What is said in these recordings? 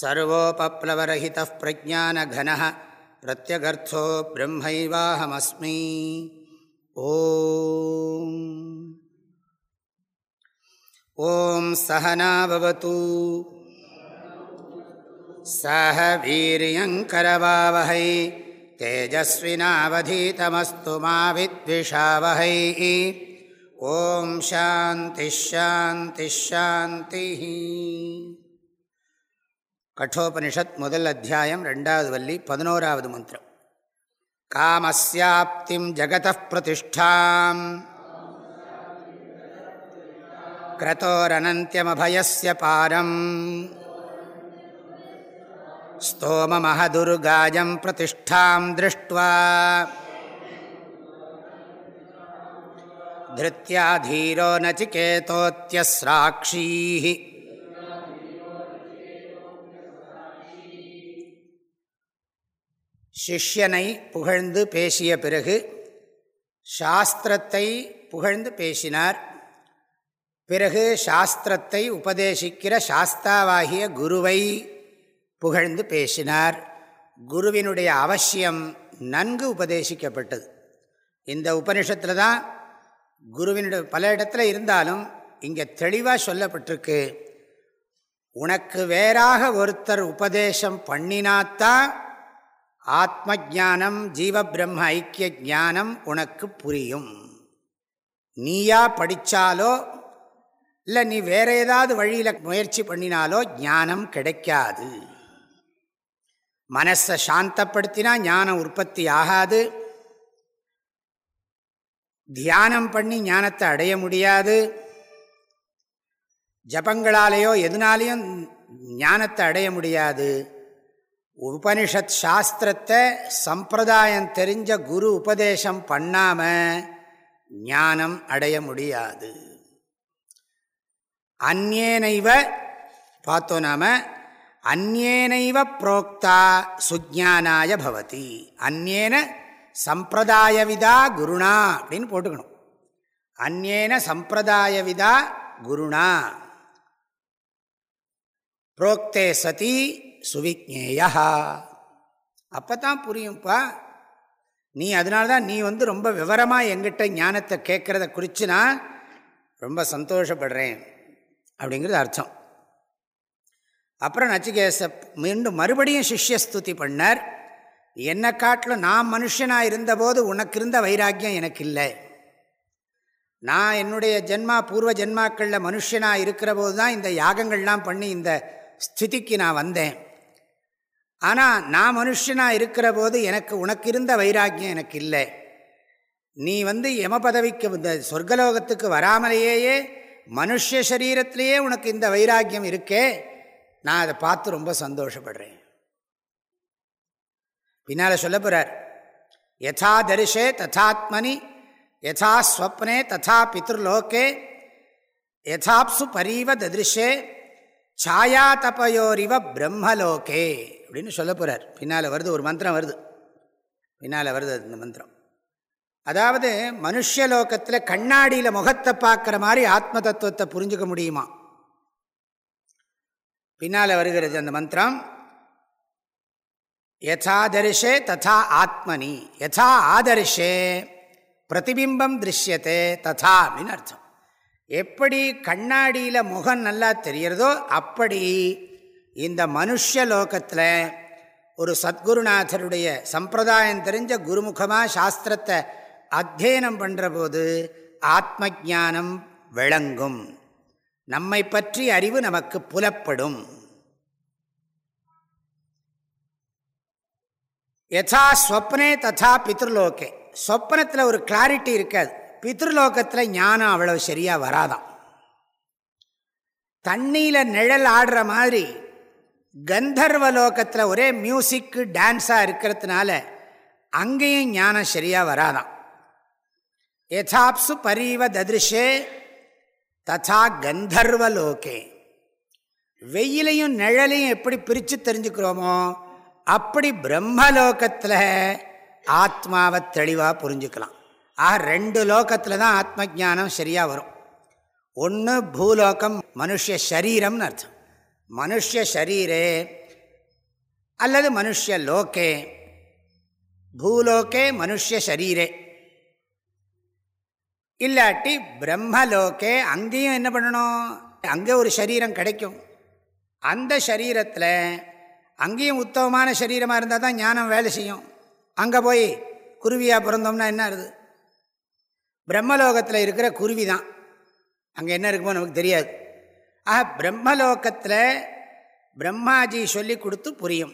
सर्वोपप्लवरहितः प्रज्ञानघनः प्रत्यगर्थो ब्रह्मैवाहमस्मि ॐ ॐ सहनावतु सह वीर्यङ्करवावहै तेजस्विनावधीतमस्तु मा विद्विषावहै ॐ शान्तिश्शान्तिश्शान्तिः கட்டோபனிஷத் முதல் அத்தியாயம் ரெண்டாவது வள்ளி பதினோராவது மந்திரம் காமஸ்யாப்திம் ஜகத பிரதிஷ்டாம் கிரதோரனந்தியமபயஸ்ய பாரம் स्तोममहदुर्गायं प्रतिष्ठां दृष्ट्वा धृत्या धीरो नचिकेतोत्यस्राक्षीः சிஷ்யனை புகழ்ந்து பேசிய பிறகு சாஸ்திரத்தை புகழ்ந்து பேசினார். பிறகு சாஸ்திரத்தை உபதேசிக்கிற சாஸ்தாவாகிய குருவை புகழ்ந்து பேசினார். குருவினுடைய அவசியம் நன்கு உபதேசிக்கப்பட்டது. இந்த உபனிஷத்தில் தான் குருவினுடைய பல இடத்துல இருந்தாலும் இங்கே தெளிவாக சொல்லப்பட்டிருக்கு. உனக்கு வேறாக ஒருத்தர் உபதேசம் பண்ணினாத்தான் ஆத்ம ஜானம் ஜீவபிரம்ம ஐக்கிய ஜானம் உனக்கு புரியும். நீயா படித்தாலோ இல்லை நீ வேற ஏதாவது வழியில் முயற்சி பண்ணினாலோ ஞானம் கிடைக்காது. மனசை சாந்தப்படுத்தினா ஞானம் உற்பத்தி ஆகாது. தியானம் பண்ணி ஞானத்தை அடைய முடியாது. ஜபங்களாலேயோ எதுனாலேயும் ஞானத்தை அடைய முடியாது. உபனிஷத் சாஸ்திரத்தை சம்பிரதாயம் தெரிஞ்ச குரு உபதேசம் பண்ணாமல் ஞானம் அடைய முடியாது. அந்நேனைவ பார்த்தோம் நாம அந்நேனைவ புரோக்தா சுஜானாய பவதி. அந்நேன சம்பிரதாயவிதா குருணா அப்படின்னு போட்டுக்கணும். அந்நேன சம்பிரதாயவிதா குருணா. புரோக்தே சதி சுவிக்னேயா. அப்போ தான் புரியும்ப்பா நீ அதனால்தான் நீ வந்து ரொம்ப விவரமாக எங்கிட்ட ஞானத்தை கேட்குறத குறித்து நான் ரொம்ப சந்தோஷப்படுறேன் அப்படிங்கிறது அர்த்தம். அப்புறம் நச்சிகேச மீண்டும் மறுபடியும் சிஷ்யஸ்துதி பண்ணார். என்னை காட்டிலும் நான் மனுஷனாக இருந்தபோது உனக்கு இருந்த வைராக்கியம் எனக்கு இல்லை. நான் என்னுடைய ஜென்மா பூர்வ ஜென்மாக்களில் மனுஷனாக இருக்கிற போது தான் இந்த யாகங்கள்லாம் பண்ணி இந்த ஸ்திதிக்கு நான் வந்தேன். ஆனால் நான் மனுஷனாக இருக்கிற போது எனக்கு உனக்கு இருந்த வைராக்கியம் எனக்கு இல்லை நீ வந்து யம பதவிக்கு இந்த சொர்க்கலோகத்துக்கு வராமலேயே மனுஷ சரீரத்திலேயே உனக்கு இந்த வைராக்கியம் இருக்கே நான் அதை பார்த்து ரொம்ப சந்தோஷப்படுறேன். பின்னால் சொல்ல போகிறார் யதா தரிசே ததாத்மனி யதா ஸ்வப்னே ததா பித்ருலோகே யதாப்சு பரீவ ததிருஷே சாயா தபயோரிவ பிரம்மலோகே அப்படின்னு சொல்ல போகிறார் பின்னால் வருது ஒரு மந்திரம் வருது. பின்னால் வருது இந்த மந்திரம். அதாவது மனுஷலோகத்தில் கண்ணாடியில் முகத்தை பார்க்குற மாதிரி ஆத்ம தத்துவத்தை புரிஞ்சுக்க முடியுமா? பின்னால் வருகிறது அந்த மந்திரம். யதா தரிசே ததா ஆத்மனி. யதா ஆதரிஷே. பிரதிபிம்பம் திருஷ்யத்தே ததா அப்படின்னு அர்த்தம். எப்படி கண்ணாடியில் முகம் நல்லா தெரியறதோ அப்படி இந்த மனுஷ லோகத்தில் ஒரு சத்குருநாதருடைய சம்பிரதாயம் தெரிஞ்ச குருமுகமாக சாஸ்திரத்தை அத்தியனம் பண்ணுற போது ஆத்ம ஜானம் விளங்கும். நம்மை பற்றி அறிவு நமக்கு புலப்படும். யதா ஸ்வப்னே ததா பித்ருலோகே. சொப்பனத்தில் ஒரு கிளாரிட்டி இருக்காது. பித்ருலோகத்தில் ஞானம் அவ்வளவு சரியாக வராதான் தண்ணியில் நிழல் ஆடுற மாதிரி கந்தர்வ லோகத்தில் ஒரே மியூசிக்கு டான்ஸாக இருக்கிறதுனால அங்கேயும் ஞானம் சரியாக வராதான் யதாப்சு பரீவ ததிருஷே ததா கந்தர்வலோகே வெயிலையும் நிழலையும் எப்படி பிரித்து தெரிஞ்சுக்கிறோமோ அப்படி பிரம்மலோகத்தில் ஆத்மாவை தெளிவாக புரிஞ்சுக்கலாம். ஆக ரெண்டு லோகத்தில் தான் ஆத்ம ஜானம் சரியாக வரும். ஒன்று பூலோகம் மனுஷ சரீரம்னு அர்த்தம். மனுஷ சரீரே அல்லது மனுஷ லோகே பூலோகே மனுஷ சரீரே. இல்லாட்டி பிரம்மலோகே அங்கேயும் என்ன பண்ணணும்? அங்கே ஒரு சரீரம் கிடைக்கும். அந்த சரீரத்தில் அங்கேயும் உத்தமமான சரீரமாக இருந்தால் தான் ஞானம் வேலை செய்யும். அங்கே போய் குருவியாக பிறந்தோம்னா என்ன ஆகுது? பிரம்மலோகத்தில் இருக்கிற குருவி தான் அங்கே என்ன இருக்குமோ நமக்கு தெரியாது. ஆக பிரம்மலோகத்தில் பிரம்மாஜி சொல்லி கொடுத்து புரியும்.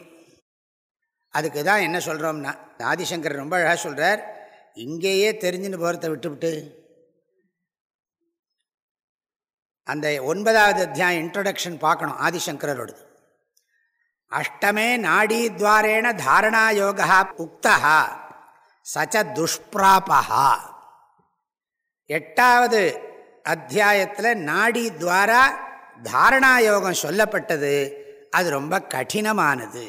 அதுக்கு தான் என்ன சொல்கிறோம்னா ஆதிசங்கர் ரொம்ப அழகாக சொல்கிறார் இங்கேயே தெரிஞ்சுன்னு போகிறத விட்டுவிட்டு. அந்த ஒன்பதாவது அத்தியாயம் இன்ட்ரடக்ஷன் பார்க்கணும் ஆதிசங்கரோடது. அஷ்டமே நாடி துவாரேண தாரணா யோகா உக்தா சச்ச துஷ்பிராபா எட்டாவது அத்தியாயத்தில் நாடி துவாரா தாரணாயோகம் சொல்லப்பட்டது. அது ரொம்ப கடினமானது.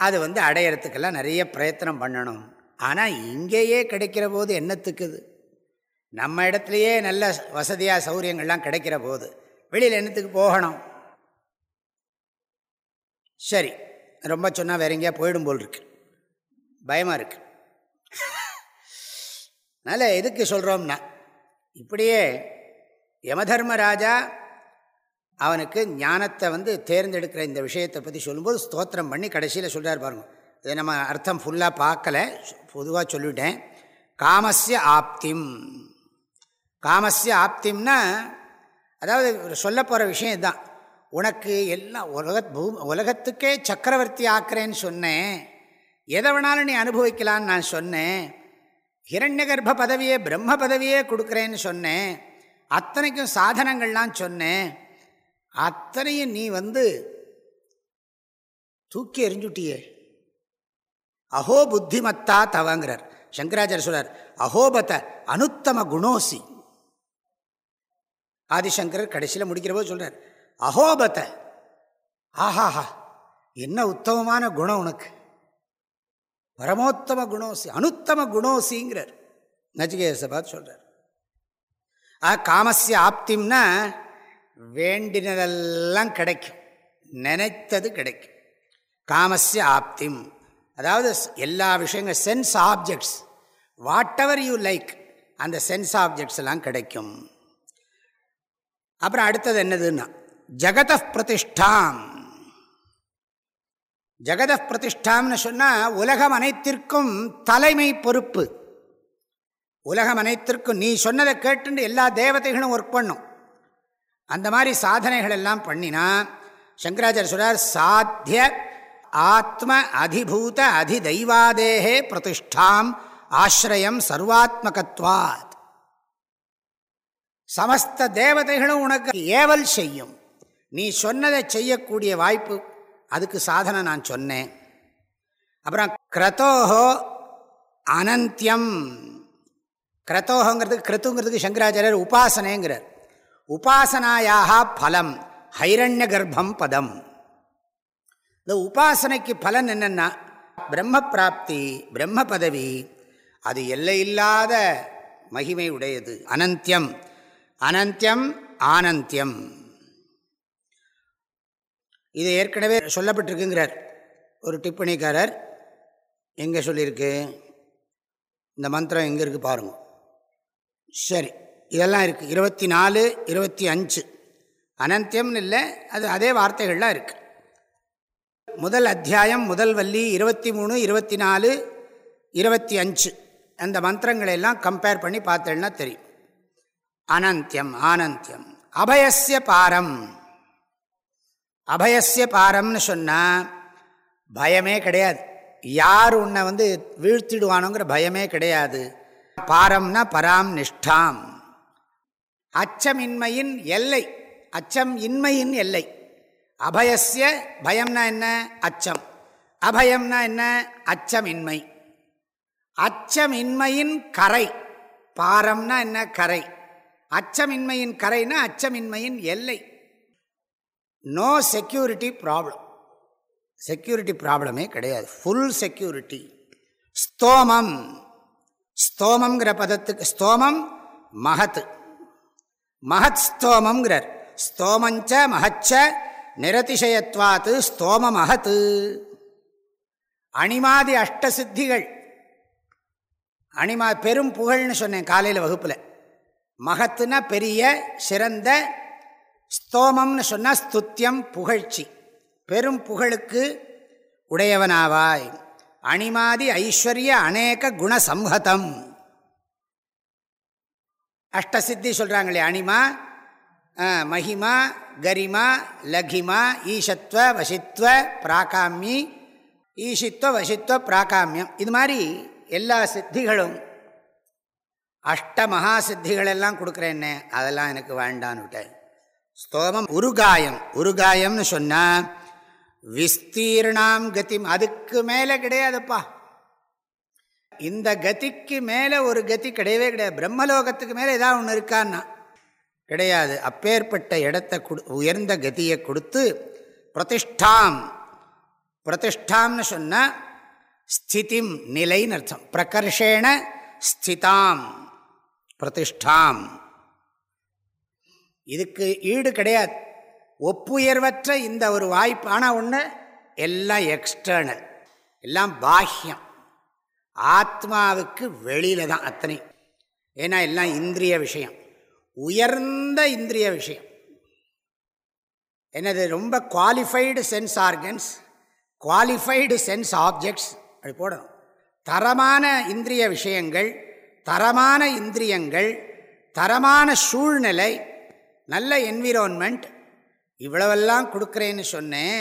அது வந்து அடையிறதுக்கெல்லாம் நிறைய பிரயத்தனம் பண்ணணும். ஆனால் இங்கேயே கிடைக்கிற போது என்னத்துக்குது நம்ம இடத்துலையே நல்ல வசதியாக சௌரியங்கள்லாம் கிடைக்கிற போது வெளியில் என்னத்துக்கு போகணும்? சரி ரொம்ப சொன்னால் வேற எங்கேயா போயிடும் போல் இருக்கு. பயமாக இருக்குது அதனால் எதுக்கு சொல்கிறோம்னா இப்படியே யமதர்மராஜா அவனுக்கு ஞானத்தை வந்து தேர்ந்தெடுக்கிற இந்த விஷயத்தை பற்றி சொல்லும்போது ஸ்தோத்திரம் பண்ணி கடைசியில் சொல்கிறார் பாருங்க. இதை நம்ம அர்த்தம் ஃபுல்லாக பார்க்கல பொதுவாக சொல்லிவிட்டேன் காமஸ்ய ஆப்திம். காமஸ்ய ஆப்திம்னா அதாவது சொல்ல போகிற விஷயம் இதுதான். உனக்கு எல்லாம் உலக பூ உலகத்துக்கே சக்கரவர்த்தி ஆக்குறேன்னு சொன்னேன். எதை வேணாலும் நீ அனுபவிக்கலான்னு நான் சொன்னேன். ஹிரண்ய கர்ப்ப பதவியே பிரம்ம பதவியே கொடுக்குறேன்னு சொன்னேன் அத்தனைக்கும் சாதனங்கள்லாம் சொன்னேன் அத்தனையும் நீ வந்து தூக்கி எறிஞ்சுட்டியே. அஹோ புத்திமத்தா தவங்கிறார். சங்கராச்சார சொல்றார் அஹோபத அனுத்தம குணோசி. ஆதிசங்கரர் கடைசியில் முடிக்கிற போது சொல்றார் அஹோபத. ஆஹாஹா என்ன உத்தமமான குணம் உனக்கு. பரமோத்தம குணோசி அனுத்தம குணோசிங்கிறார். நச்சிகேச பார்த்து சொல்கிறார் ஆ காமசிய ஆப்திம்னா வேண்டினதெல்லாம் கிடைக்கும். நினைத்தது கிடைக்கும். காமசிய ஆப்திம். அதாவது எல்லா விஷயங்கள் sense objects whatever you like அந்த சென்ஸ் ஆப்ஜெக்ட்ஸ் எல்லாம் கிடைக்கும். அப்புறம் அடுத்தது என்னதுன்னா ஜகத பிரதிஷ்டாம். ஜெகத பிரதிஷ்டாம்னு சொன்னால் உலகம் அனைத்திற்கும் தலைமை பொறுப்பு. உலகம் அனைத்திற்கும் நீ சொன்னதை கேட்டுண்டு எல்லா தேவதைகளும் ஒர்க் பண்ணும். அந்த மாதிரி சாதனைகள் எல்லாம் பண்ணினா சங்கராச்சாரிய சொல்றார் சாத்திய ஆத்ம அதிபூத அதிதைவாதேகே பிரதிஷ்டாம் ஆசிரியம் சர்வாத்மகத்வாத். சமஸ்த தேவதைகளும் உனக்கு ஏவல் செய்யும். நீ சொன்னதை செய்யக்கூடிய வாய்ப்பு அதுக்கு சாதனை நான் சொன்னேன். அப்புறம் கிரதோஹோ அனந்தியம். கிரதோகங்கிறதுக்கு கிரத்துங்கிறதுக்கு சங்கராச்சாரியர் உபாசனைங்கிறார். உபாசனாயாக பலம் ஹைரண்ய கர்ப்பம் பதம். இந்த உபாசனைக்கு பலன் என்னென்னா பிரம்ம பிராப்தி பிரம்ம பதவி அது எல்லையில்லாத மகிமை உடையது அனந்தியம். அனந்தியம் ஆனந்தியம். இது ஏற்கனவே சொல்லப்பட்டிருக்குங்கிறார். ஒரு டிப்பணிக்காரர் எங்கே சொல்லியிருக்கு? இந்த மந்திரம் எங்கே இருக்குது பாருங்கள் சரி இதெல்லாம் இருக்குது இருபத்தி நாலு இருபத்தி அஞ்சு அனந்தியம்னு இல்லை அது அதே வார்த்தைகள்லாம் இருக்குது முதல் அத்தியாயம் முதல் வள்ளி இருபத்தி மூணு இருபத்தி நாலு இருபத்தி அஞ்சு அந்த மந்திரங்களை எல்லாம் கம்பேர் பண்ணி பார்த்தேன்னா தெரியும். அனந்தியம் ஆனந்தியம். அபயசிய பாரம். அபயசிய பாரம்னு சொன்னால் பயமே கிடையாது. யார் உன்னை வந்து வீழ்த்திடுவானோங்கிற பயமே கிடையாது. பாரம்னா பராம் நிஷ்டாம். அச்சமின்மையின் எல்லை அச்சம் இன்மையின் எல்லை. அபயசிய பயம்னா என்ன? அச்சம். அபயம்னா என்ன? அச்சமின்மை. அச்சமின்மையின் கரை பாரம்னா என்ன கரை? அச்சமின்மையின் கரைனா அச்சமின்மையின் எல்லை. நோ செக்யூரிட்டி ப்ராப்ளம் செக்யூரிட்டி ப்ராப்ளமே கிடையாது. Full security ஸ்தோமம். ஸ்தோமங்கிற பதத்துக்கு ஸ்தோமம் மகத். மகத் ஸ்தோமங்கிறார் ஸ்தோமஞ்ச மகச்ச நிரதிசயத்வாத்து ஸ்தோம மகத்து அணிமாதி அஷ்ட சித்திகள் அணிமா பெரும் புகழ்னு சொன்னேன் காலையில் வகுப்பில். மகத்துனா பெரிய சிறந்த ஸ்தோமம்னு சொன்னால் ஸ்துத்தியம் புகழ்ச்சி. பெரும் புகழுக்கு உடையவனாவாய். அணிமாதி ஐஸ்வர்ய அநேக குணசம்ஹதம். அஷ்டசித்தி சொல்கிறாங்களே அணிமா மகிமா கரிமா லகிமா ஈஷத்வ வசித்வ பிராகாமி ஈஷித்வ வசித்வ பிராகாமியம். இது மாதிரி எல்லா சித்திகளும் அஷ்ட மகா சித்திகளெல்லாம் கொடுக்குறேன்னே அதெல்லாம் எனக்கு வேண்டான்னு விட்டேன் ஸ்தோமம். உருகாயம் உருகாயம்னு சொன்னால் விஸ்தீர்ணாம் கதி அதுக்கு மேலே கிடையாதுப்பா. இந்த கதிக்கு மேலே ஒரு கதி கிடையவே கிடையாது. பிரம்மலோகத்துக்கு மேலே ஏதாவது ஒன்று இருக்கான்னா கிடையாது. அப்பேற்பட்ட இடத்தை கொடு உயர்ந்த கதியை கொடுத்து பிரதிஷ்டாம். பிரதிஷ்டாம்னு சொன்னால் ஸ்திதிம் நிலைன்னு அர்த்தம். பிரகர்ஷேண ஸ்திதாம். பிரதிஷ்டாம். இதுக்கு ஈடு கிடையாது. ஒப்புயர்வற்ற இந்த ஒரு வாய்ப்பு. ஆனால் ஒன்று எல்லாம் எக்ஸ்டர்னல் எல்லாம் பாஹ்யம். ஆத்மாவுக்கு வெளியில் தான் அத்தனை. ஏன்னா எல்லாம் இந்திரிய விஷயம். உயர்ந்த இந்திரிய விஷயம். என்னது ரொம்ப qualified sense organs qualified sense objects அப்படி போடணும். தரமான இந்திரிய விஷயங்கள் தரமான இந்திரியங்கள் தரமான சூழ்நிலை நல்ல என்விரான்மெண்ட் இவ்வளவெல்லாம் கொடுக்குறேன்னு சொன்னேன்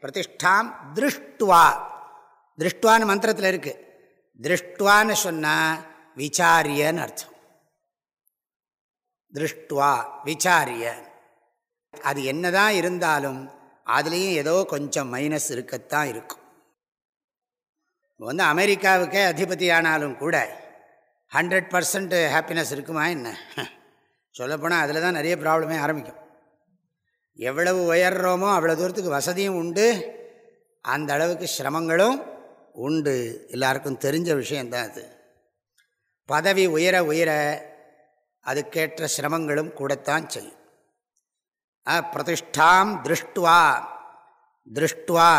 பிரதிஷ்டாம் திருஷ்டுவா. திருஷ்டுவான்னு மந்திரத்தில் இருக்குது திருஷ்டுவான்னு சொன்னால் விசாரியன்னு அர்த்தம். திருஷ்டுவா விசாரிய. அது என்னதான் இருந்தாலும் அதுலேயும் ஏதோ கொஞ்சம் மைனஸ் இருக்கத்தான் இருக்கும். வந்து அமெரிக்காவுக்கே அதிபதியானாலும் கூட ஹண்ட்ரட் பர்சன்ட் ஹாப்பினஸ் இருக்குமா என்ன? சொல்லப்போனால் அதில் தான் நிறைய ப்ராப்ளமே ஆரம்பிக்கும். எவ்வளவு உயர்றோமோ அவ்வளோ தூரத்துக்கு வசதியும் உண்டு. அந்த அளவுக்கு சிரமங்களும் உண்டு. எல்லாருக்கும் தெரிஞ்ச விஷயந்தான் அது. பதவி உயர உயர அதுக்கேற்ற சிரமங்களும் கூடத்தான் செய்யும். பிரதிஷ்டாம் திருஷ்டுவா திருஷ்டுவா.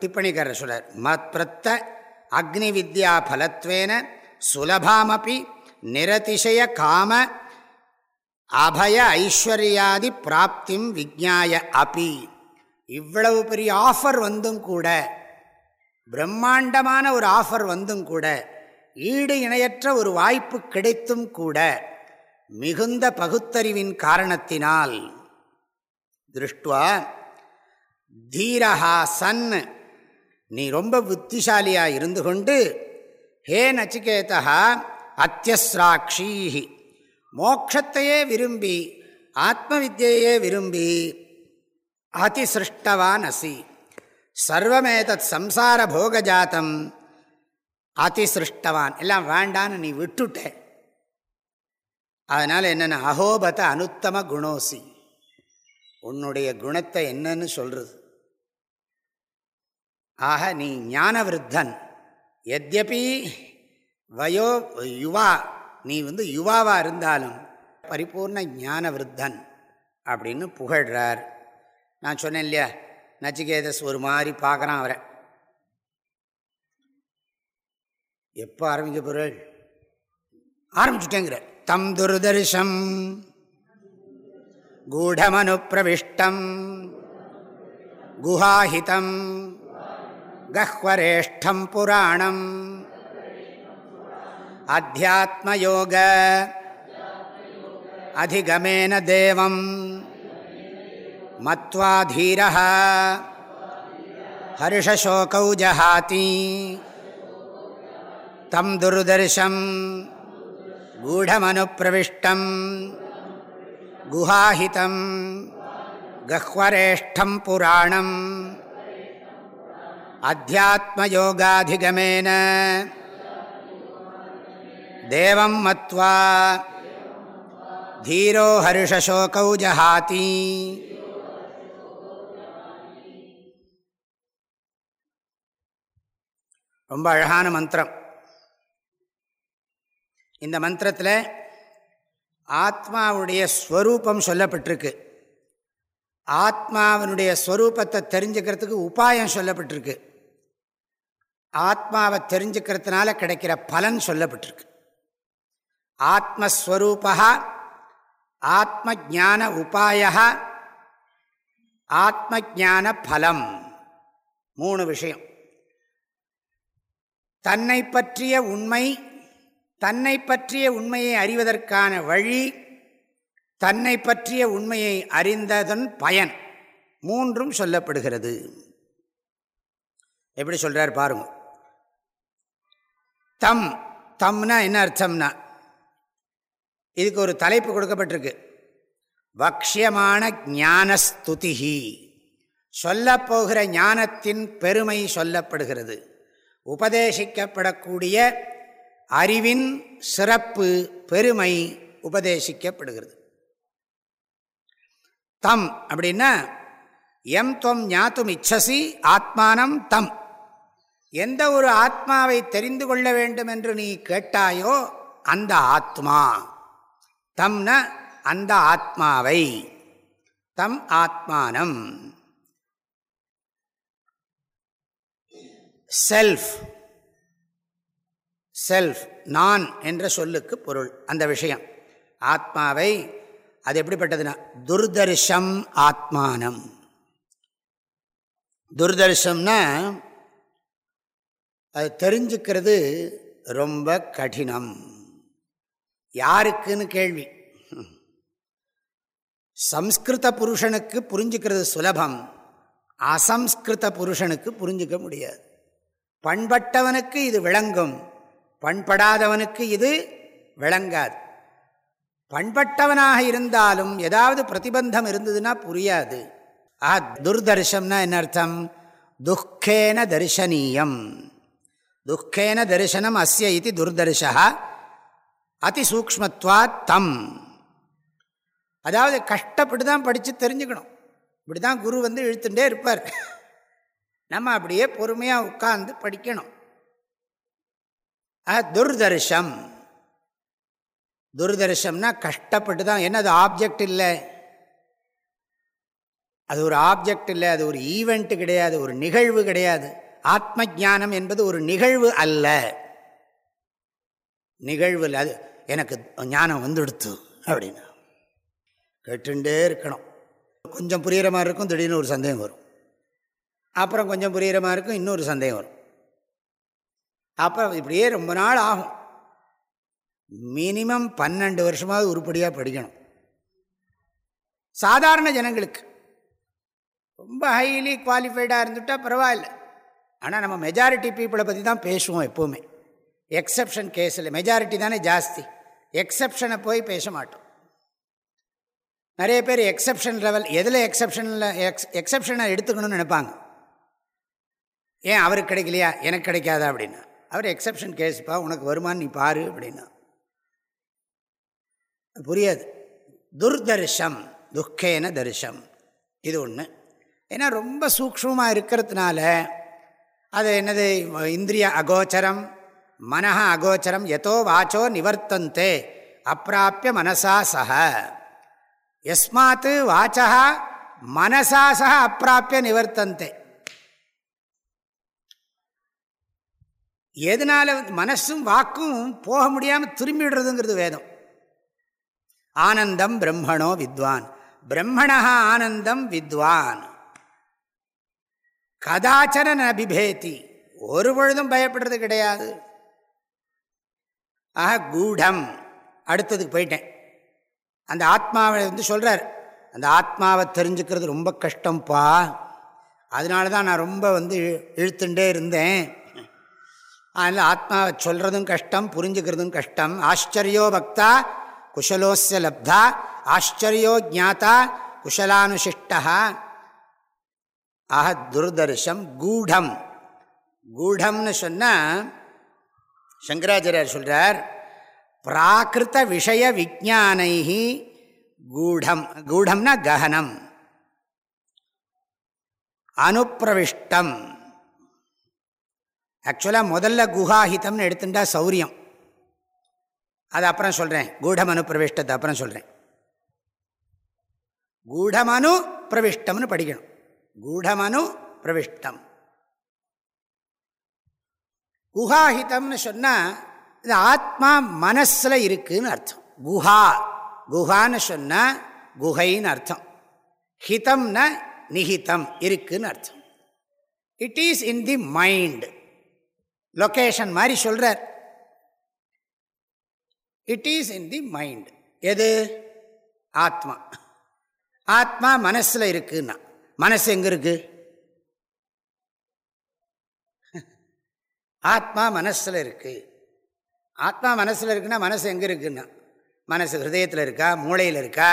டிப்பணிக்காரர் சொல்றார் மத் பிரத்த அக்னி வித்யா பலத்வேன சுலபாமப்பி நிரதிசய காம அபய ஐஸ்வர்யாதி பிராப்திம் விஜாய அபி. இவ்வளவு பெரிய ஆஃபர் வந்தும் கூட பிரம்மாண்டமான ஒரு ஆஃபர் வந்தும் கூட ஈடு இணையற்ற ஒரு வாய்ப்பு கிடைத்தும் கூட மிகுந்த பகுத்தறிவின் காரணத்தினால் திருஷ்டுவா தீரஹா சன் நீ ரொம்ப புத்திசாலியாக இருந்து கொண்டு ஹே நச்சிகேதா அத்தியஸ்ராட்சீஹி மோக்ஷத்தையே விரும்பி ஆத்ம வித்தியையே விரும்பி அதிசிருஷ்டவான் அசி சர்வமேதத் சம்சார போகஜாத்தம் அதிசிருஷ்டவான் எல்லாம் வேண்டான்னு நீ விட்டுட்ட. அதனால் என்னென்ன அகோபத அனுத்தம குணோசி. உன்னுடைய குணத்தை என்னன்னு சொல்கிறது ஆக நீ ஞானவிருத்தன். எத்யபி வயோ யுவா நீ வந்து யுவாவாக இருந்தாலும் பரிபூர்ண ஞான விருத்தன் அப்படின்னு புகழ்கிறார் நான் சொன்னேன் இல்லையா நச்சிகேதஸ் ஒரு மாதிரி பார்க்குறான் அவரை. எப்போ ஆரம்பிக்க பொருள் ஆரம்பிச்சுட்டேங்கிற தம் துர்தர்ஷம் கூடமனு பிரவிஷ்டம் குஹாஹிதம் கஹ்வரேஷ்டம் புராணம். அத்தியாத்மயோக அதிகமேன தேவம் மத்வா தீரः हर्षशोकौ जहाति तं दुर्दर्शं गूढमनुप्रविष्टं गुहाहितं गह्वरेष्ठं पुराणम् अध्यात्मयोगाधिगमेन தேவம் மத்வா தீரோ ஹர்ஷசோகௌ ஜஹாதி ரொம்ப அழகான மந்திரம். இந்த மந்திரத்தில் ஆத்மாவுடைய ஸ்வரூபம் சொல்லப்பட்டிருக்கு. ஆத்மாவினுடைய ஸ்வரூபத்தை தெரிஞ்சுக்கிறதுக்கு உபாயம் சொல்லப்பட்டிருக்கு. ஆத்மாவை தெரிஞ்சுக்கிறதுனால கிடைக்கிற பலன் சொல்லப்பட்டிருக்கு. ஆத்மஸ்வரூபா ஆத்ம ஜான உபாய ஆத்ம ஜான பலம். மூணு விஷயம். தன்னை பற்றிய உண்மை தன்னை பற்றிய உண்மையை அறிவதற்கான வழி தன்னை பற்றிய உண்மையை அறிந்ததன் பயன். மூன்றும் சொல்லப்படுகிறது. எப்படி சொல்கிறார் பாருங்க. தம் தம்னா என்ன அர்த்தம்னா இதுக்கு ஒரு தலைப்பு கொடுக்கப்பட்டிருக்கு. வக்ஷியமான ஞானஸ்துதிஹி. சொல்லப்போகிற ஞானத்தின் பெருமை சொல்லப்படுகிறது. உபதேசிக்கப்படக்கூடிய அறிவின் சிறப்பு பெருமை உபதேசிக்கப்படுகிறது. தம் அப்படின்னா எம் தொம் ஞாத்தும் இச்சசி ஆத்மானம் தம். எந்த ஒரு ஆத்மாவை தெரிந்து கொள்ள வேண்டும் என்று நீ கேட்டாயோ அந்த ஆத்மா. தம்ன அந்த ஆத்மாவை. தம் ஆத்மானம். செல்ஃப். செல்ஃப் நான் என்ற சொல்லுக்கு பொருள் அந்த விஷயம். ஆத்மாவை அது எப்படிப்பட்டதுன்னா துர்தர்ஷம் ஆத்மானம். துர்தர்ஷம்னா அது தெரிஞ்சுக்கிறது ரொம்ப கடினம். யாருக்குன்னு கேள்வி? சம்ஸ்கிருத புருஷனுக்கு புரிஞ்சுக்கிறது சுலபம். அசம்ஸ்கிருத புருஷனுக்கு புரிஞ்சிக்க முடியாது. பண்பட்டவனுக்கு இது விளங்கும். பண்படாதவனுக்கு இது விளங்காது. பண்பட்டவனாக இருந்தாலும் ஏதாவது பிரதிபந்தம் இருந்ததுன்னா புரியாது. ஆ துர்தர்ஷம்னா என்ன அர்த்தம்? துக்கேன தரிசனீயம். துக்கேன தரிசனம் அஸ்ய இது துர்தர்ஷா அதிசூக்மத்வா தம். அதாவது கஷ்டப்பட்டு தான் படித்து தெரிஞ்சுக்கணும். இப்படி தான் குரு வந்து இழுத்துட்டே இருப்பார். நம்ம அப்படியே பொறுமையாக உட்கார்ந்து படிக்கணும். துர்தர்ஷம். துர்தர்ஷம்னா கஷ்டப்பட்டு தான் என்ன அது ஆப்ஜெக்ட் இல்லை. அது ஒரு ஆப்ஜெக்ட் இல்லை அது ஒரு ஈவெண்ட்டு கிடையாது ஒரு நிகழ்வு கிடையாது. ஆத்ம ஜானம் என்பது ஒரு நிகழ்வு அல்ல. நிகழ்வு இல்லை அது எனக்கு ஞானம் வந்துடுத்து அப்படின்னு. கேட்டுண்டே இருக்கணும். கொஞ்சம் புரிகிற மாதிரி இருக்கும் திடீர்னு ஒரு சந்தேகம் வரும். அப்புறம் கொஞ்சம் புரிகிற மாதிரி இருக்கும் இன்னொரு சந்தேகம் வரும். அப்போ இப்படியே ரொம்ப நாள் ஆகும். மினிமம் பன்னெண்டு வருஷமாவது உருப்படியாக படிக்கணும். சாதாரண ஜனங்களுக்கு. ரொம்ப ஹைலி குவாலிஃபைடாக இருந்துட்டால் பரவாயில்ல. ஆனால் நம்ம மெஜாரிட்டி பீப்புளை பற்றி தான் பேசுவோம் எப்போவுமே. எக்ஸப்ஷன் கேஸில் மெஜாரிட்டி தானே ஜாஸ்தி. எக்ஸப்ஷனை போய் பேச மாட்டோம். நிறைய பேர் எக்ஸப்ஷன் லெவல் எதில் எக்ஸப்ஷனில் எக்ஸ் எக்ஸப்ஷனை எடுத்துக்கணும்னு நினைப்பாங்க. ஏன் அவருக்கு கிடைக்கலையா? எனக்கு கிடைக்காதா? அப்படின்னா. அவர் எக்ஸப்ஷன் கேஸ்ப்பா உனக்கு வருமானு நீ பாரு அப்படின்னா. புரியாது. துர்தர்ஷம் துக்கேன தரிசம் இது ஒன்று ஏன்னா ரொம்ப சூக்ஷமாக இருக்கிறதுனால அது என்னது? இந்திரிய அகோச்சரம் மனஹ அகோச்சரம் எதோ வாச்சோ நிவர்த்தந்தே அப்பிராப்பிய மனசா சக எஸ்மாத் வாச்சா மனசா சக அப்பிராப்பிய நிவர்த்தந்தே. எதனால மனசும் வாக்கும் போக முடியாமல் திரும்பிடுறதுங்கிறது வேதம். ஆனந்தம் பிரம்மணோ வித்வான். பிரம்மணா ஆனந்தம் வித்வான். கதாச்சன நபிபேதி ஒரு பொழுதும் பயப்படுறது கிடையாது. ஆக கூடம். அடுத்ததுக்கு போயிட்டேன். அந்த ஆத்மாவை வந்து சொல்கிறார் அந்த ஆத்மாவை தெரிஞ்சுக்கிறது ரொம்ப கஷ்டம்ப்பா அதனால தான் நான் ரொம்ப வந்து இழுத்துட்டே இருந்தேன். அதனால் ஆத்மாவை சொல்கிறதும் கஷ்டம் புரிஞ்சுக்கிறதும் கஷ்டம். ஆச்சரியோ பக்தா குஷலோஸ்ய லப்தா. ஆச்சரியோ ஜாத்தா குஷலானுசிஷ்டா ஆஹ துர்தர்ஷம் கூடம். கூடம்னு சொன்னால் சங்கராச்சாரியார் சொல்கிறார் பிராகிருத விஷய விஜானை கூடம் கூடம்னா ககனம் அனுப்பிரவிஷ்டம். ஆக்சுவலாக முதல்ல குஹாஹிதம்னு எடுத்துட்டா சௌரியம். அது அப்புறம் சொல்கிறேன் கூடமனு பிரவிஷ்டத்தை அப்புறம் சொல்கிறேன் கூடமனு பிரவிஷ்டம்னு படிக்கணும். கூடமனு பிரவிஷ்டம் குஹாஹிதம்னு சொன்னால் இது ஆத்மா மனசில் இருக்குன்னு அர்த்தம். குஹா குஹான்னு சொன்னால் குஹைன்னு அர்த்தம். ஹிதம்னா நிஹிதம் இருக்குன்னு அர்த்தம். It is in the mind location மாதிரி சொல்கிறார் it is in the mind எது? ஆத்மா. ஆத்மா மனசில் இருக்குன்னா. மனசு எங்கே இருக்குது ஆத்மா மனசில் இருக்குது ஆத்மா மனசில் இருக்குன்னா மனசு எங்கே இருக்குன்னா? மனசு ஹிருதயத்தில் இருக்கா? மூளையில் இருக்கா?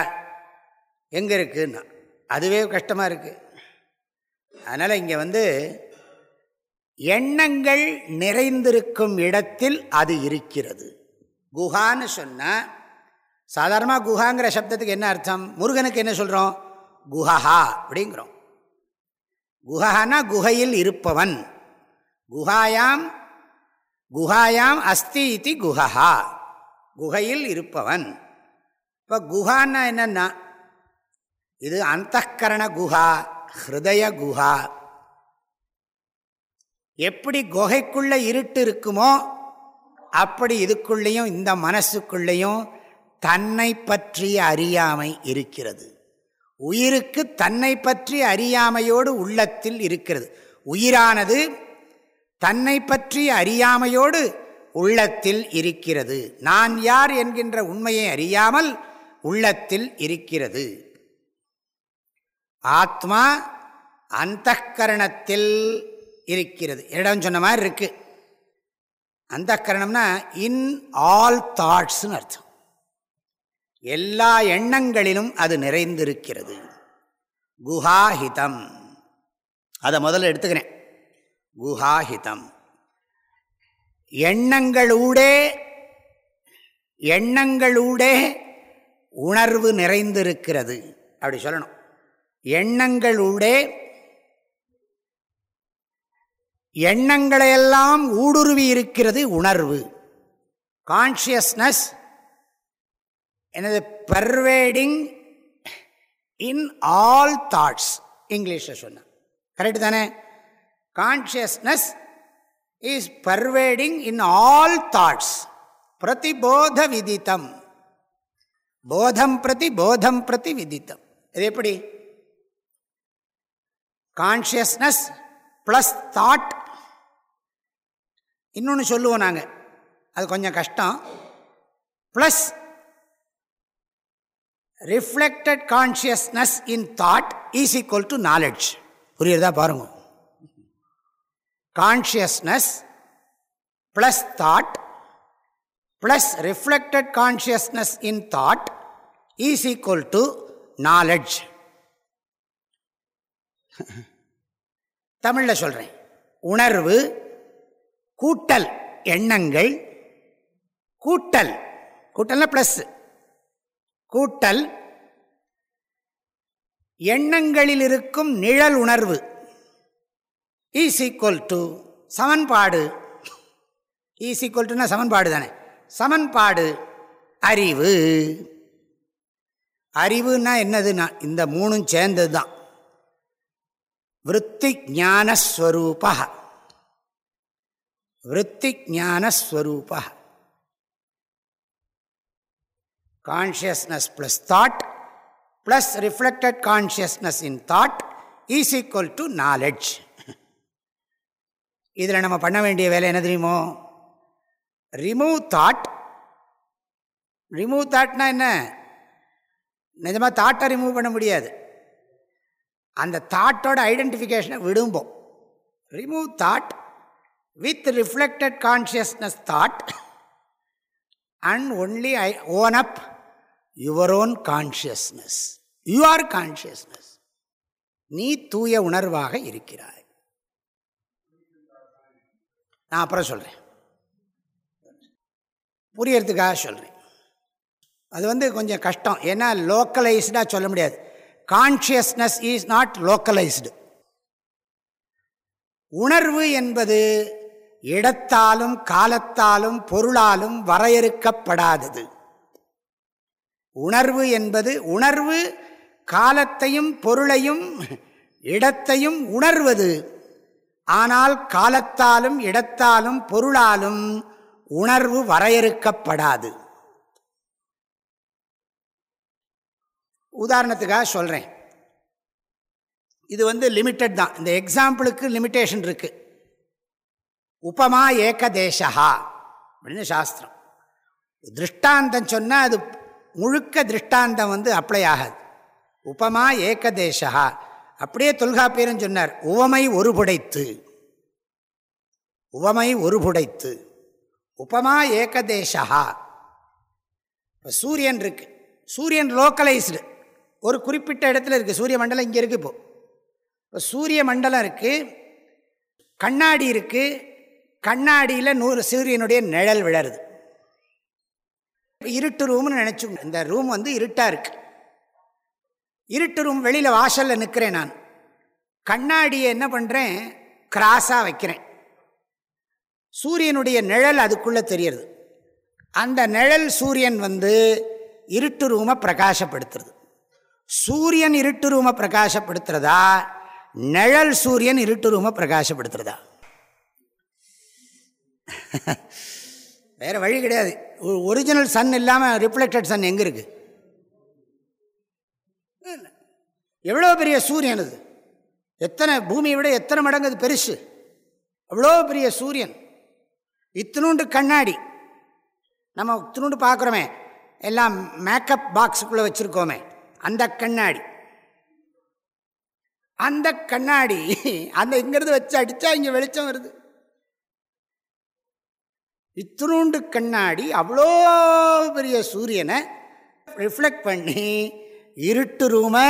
எங்கே இருக்குன்னா? அதுவே கஷ்டமாக இருக்குது அதனால் இங்கே வந்து எண்ணங்கள் நிறைந்திருக்கும் இடத்தில் அது இருக்கிறது. குஹான்னு சொன்னால் சாதாரணமாக குஹாங்கிற சப்தத்துக்கு என்ன அர்த்தம்? முருகனுக்கு என்ன சொல்கிறோம் குஹஹா அப்படிங்கிறோம். குஹானா குகையில் இருப்பவன். குஹாயாம் குஹாயாம் அஸ்தி இது குஹா குகையில் இருப்பவன். இப்போ குஹான்னா என்னென்னா இது அந்தகரண குஹா ஹிருதய குஹா. எப்படி குகைக்குள்ளே இருட்டு இருக்குமோ அப்படி இதுக்குள்ளேயும் இந்த மனசுக்குள்ளேயும் தன்னை பற்றிய அறியாமை இருக்கிறது. உயிருக்கு தன்னை பற்றி அறியாமையோடு உள்ளத்தில் இருக்கிறது. உயிரானது தன்னை பற்றி அறியாமையோடு உள்ளத்தில் இருக்கிறது. நான் யார் என்கின்ற உண்மையை அறியாமல் உள்ளத்தில் இருக்கிறது. ஆத்மா அந்த கரணத்தில் இருக்கிறது. இடம் சொன்ன மாதிரி இருக்கு. அந்த கரணம்னா இன் ஆல் தாட்ஸ்னு அர்த்தம். எல்லா எண்ணங்களிலும் அது நிறைந்திருக்கிறது. குஹாஹிதம். அதை முதல்ல எடுத்துக்கிறேன். குஹாஹிதம் எண்ணங்களூடே எண்ணங்களூடே உணர்வு நிறைந்திருக்கிறது. அப்படி சொல்லணும். எண்ணங்களூடே எண்ணங்களையெல்லாம் ஊடுருவி இருக்கிறது உணர்வு. கான்ஷியஸ்னஸ் எனது பர்வேடிங் இன் ஆல் தாட்ஸ் இங்கிலீஷில் சொன்ன. கரெக்டு தானே? Consciousness is pervading in all thoughts பிரதிபோத விதித்தம் போதம் பிரதி போதம் பிரதி விதித்தம் இது எப்படி கான்ஷியஸ்னஸ் ப்ளஸ் தாட் இன்னொன்று சொல்லுவோம் நாங்கள் அது கொஞ்சம் கஷ்டம் plus reflected consciousness in thought is equal to knowledge புரியுறதா பாருங்கள் consciousness plus thought plus reflected consciousness in thought is equal to knowledge தமிழில் சொல்கிறேன் உணர்வு கூட்டல் எண்ணங்கள் கூட்டல். கூட்டல்னா ப்ளஸ் கூட்டல் எண்ணங்களில் இருக்கும் நிழல் உணர்வு. ஈஸ் ஈக்குவல் டு சமன்பாடு ஈஸ் ஈக்குவல் டுனா சமன்பாடு தானே. சமன்பாடு அறிவு. அறிவுன்னா என்னதுன்னா இந்த மூணும் சேர்ந்தது தான் விற்பி ஞானஸ்வரூப விற்பி ஞானஸ்வரூப consciousness plus thought plus reflected consciousness in thought is equal to knowledge இதில் நம்ம பண்ண வேண்டிய வேலை என்ன தெரியுமோ? ரிமூவ் தாட் ரிமூவ் தாட்னா என்ன? நிஜமாக தாட்டை ரிமூவ் பண்ண முடியாது. அந்த தாட்டோட ஐடென்டிஃபிகேஷனை விடும்போம். Remove thought with reflected consciousness thought and only I own up your own consciousness you are consciousness நீ தூய உணர்வாக இருக்கிறாய். நான் அப்புறம் சொல்கிறேன் புரியறதுக்காக சொல்கிறேன் அது வந்து கொஞ்சம் கஷ்டம். ஏன்னா லோக்கலைஸ்டாக சொல்ல முடியாது. கான்ஷியஸ்னஸ் இஸ் நாட் லோக்கலைஸ்டு உணர்வு என்பது இடத்தாலும் காலத்தாலும் பொருளாலும் வரையறுக்கப்படாதது. உணர்வு என்பது உணர்வு காலத்தையும் பொருளையும் இடத்தையும் உணர்வது. ஆனால் காலத்தாலும் இடத்தாலும் பொருளாலும் உணர்வு வரையறுக்கப்படாது. உதாரணத்துக்காக சொல்கிறேன் இது வந்து லிமிட்டட் தான். இந்த எக்ஸாம்பிளுக்கு லிமிட்டேஷன் இருக்குது உபமா ஏகதேசா அப்படின்னு சாஸ்திரம். திருஷ்டாந்தம் சொன்னால் அது முழுக்க திருஷ்டாந்தம் வந்து அப்ளை ஆகாது. உபமா ஏகதேசா அப்படியே தொல்காப்பியரும் சொன்னார் உவமை ஒருபுடைத்து உவமை ஒருபுடைத்து உபமா ஏகதேசா இப்போ சூரியன் இருக்கு. சூரியன் லோக்கலைஸ்டு ஒரு குறிப்பிட்ட இடத்துல இருக்குது சூரிய மண்டலம் இங்கே இருக்குது இப்போது இப்போ சூரிய மண்டலம் இருக்குது கண்ணாடி இருக்குது கண்ணாடியில் நூறு சூரியனுடைய நிழல் விழருது. இருட்டு ரூம்னு நினச்சோம் இந்த ரூம் வந்து இருட்டாக இருக்குது இருட்டு ரூம் வெளியில் வாசலில் நிற்கிறேன் நான். கண்ணாடியை என்ன பண்ணுறேன் கிராஸாக வைக்கிறேன். சூரியனுடைய நிழல் அதுக்குள்ளே தெரியறது அந்த நிழல் சூரியன் வந்து இருட்டு ரூமை பிரகாசப்படுத்துறது. சூரியன் இருட்டு ரூமை பிரகாசப்படுத்துறதா? நிழல் சூரியன் இருட்டு ரூமை பிரகாசப்படுத்துறதா? வேறு வழி கிடையாது. ஒரிஜினல் சன் இல்லாமல் ரிஃப்ளெக்டட் சன் எங்கே இருக்குது எவ்வளோ பெரிய சூரியன் அது? எத்தனை பூமியை விட எத்தனை மடங்கு அது பெருசு? அவ்வளோ பெரிய சூரியன். இத்தினூண்டு கண்ணாடி. நம்ம இத்தினூண்டு பார்க்குறோமே எல்லாம் மேக்கப் பாக்ஸுக்குள்ளே வச்சுருக்கோமே அந்த கண்ணாடி. அந்த கண்ணாடி அந்த இங்கிறது வச்சு அடித்தா இங்கே வெளிச்சம் வருது. இத்தினூண்டு கண்ணாடி அவ்வளோ பெரிய சூரியனை ரிஃப்ளெக்ட் பண்ணி இருட்டு ரூமை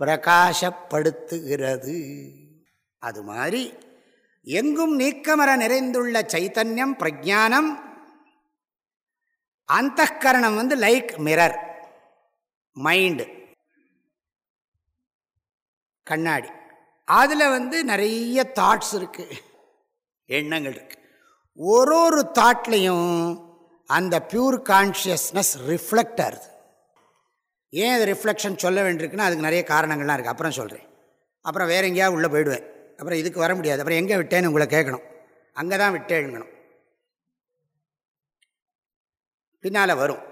பிரகாசப்படுத்துகிறது. அது மாதிரி எங்கும் நீக்கமர நிறைந்துள்ள சைத்தன்யம் பிரஜானம் அந்த கரணம் வந்து லைக் மிரர் மைண்டு கண்ணாடி. அதில் வந்து நிறைய தாட்ஸ் இருக்குது எண்ணங்கள் இருக்குது ஒரு ஒரு தாட்லேயும் அந்த பியூர் கான்ஷியஸ்னஸ் ரிஃப்ளெக்ட் ஆகுது ஏன் அது ரிஃப்ளெக்ஷன் சொல்ல வேண்டியிருக்குன்னா அதுக்கு நிறைய காரணங்கள்லாம் இருக்குது அப்புறம் சொல்கிறேன் அப்புறம் வேற எங்கேயாவது உள்ளே போயிடுவேன். அப்புறம் இதுக்கு வர முடியாது. அப்புறம் எங்கே விட்டேன்னு உங்களை கேட்கணும். அங்கே தான் விட்டேங்கணும் பின்னால் வரும்.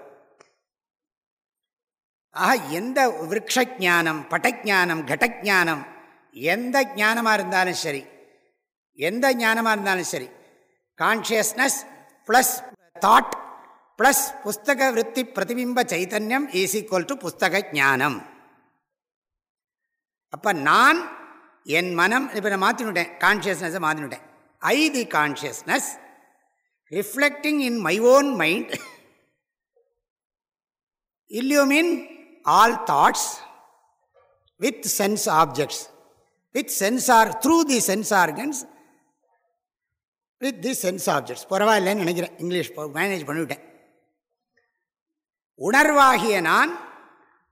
ஆக எந்த விரக்ஷானம் பட்டஜானம் கடஜானம் எந்த ஞானமாக இருந்தாலும் சரி எந்த ஞானமாக இருந்தாலும் சரி கான்ஷியஸ்னஸ் ப்ளஸ் தாட் ப்ளஸ் புஸ்தக விற்பி பிரதிபிம்ப சைத்தன்யம் ஈஸ் ஈக்குவல் டு புஸ்தக ஜானம் அப்போ நான் என் மனம் இப்போ நான் மாற்றினுட்டேன் கான்ஷியஸ்னஸை மாற்றினுட்டேன் I the consciousness reflecting in my own mind illumine all thoughts with sense objects with sensor through the sense organs with the sense objects பரவாயில்லைன்னு நினைக்கிறேன். இங்கிலீஷ் மேனேஜ் பண்ணிவிட்டேன் உணர்வாகிய நான்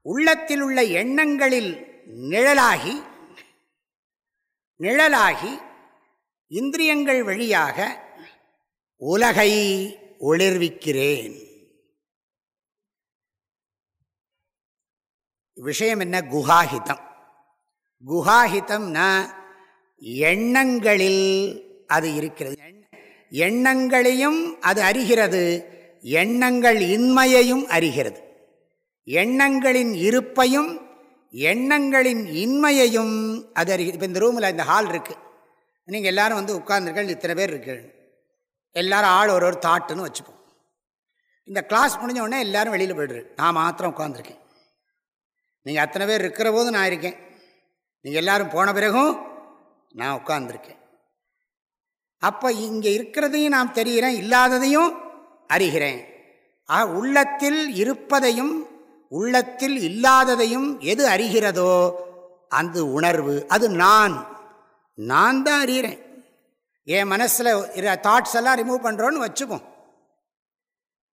உள்ளத்தில் உள்ள எண்ணங்களில் நிழலாகி நிழலாகி இந்திரியங்கள் வழியாக உலகை ஒளிர்விக்கிறேன். விஷயம் என்ன? குஹாஹிதம். குஹாஹிதம்னா எண்ணங்களில் அது இருக்கிறது. எண்ணங்களையும் அது அறிகிறது. எண்ணங்கள் இன்மையையும் அறிகிறது. எண்ணங்களின் இருப்பையும் எண்ணங்களின் இன்மையையும் அது அறிகிறது இப்போ இந்த ரூமில் இந்த ஹால் இருக்குது நீங்கள் எல்லோரும் வந்து உட்கார்ந்துருக்கள் இத்தனை பேர் இருக்கீங்க. எல்லாரும் ஆள் ஒரு ஒரு தாட்டுன்னு வச்சுப்போம். இந்த கிளாஸ் முடிஞ்ச உடனே எல்லோரும் வெளியில் போய்டுரு நான் மாத்திரம் உட்காந்துருக்கேன் நீங்கள் அத்தனை பேர் இருக்கிற போது நான் இருக்கேன். நீங்கள் எல்லோரும் போன பிறகும் நான் உட்காந்துருக்கேன் அப்போ இங்கே இருக்கிறதையும் நான் தெரிகிறேன் இல்லாததையும் அறிகிறேன். ஆக உள்ளத்தில் இருப்பதையும் உள்ளத்தில் இல்லாததையும் எது அறிகிறதோ அந்த உணர்வு அது நான். நான் தான் அறிகிறேன். என் மனசில் தாட்ஸ் எல்லாம் ரிமூவ் பண்ணுறோன்னு வச்சுப்போம்.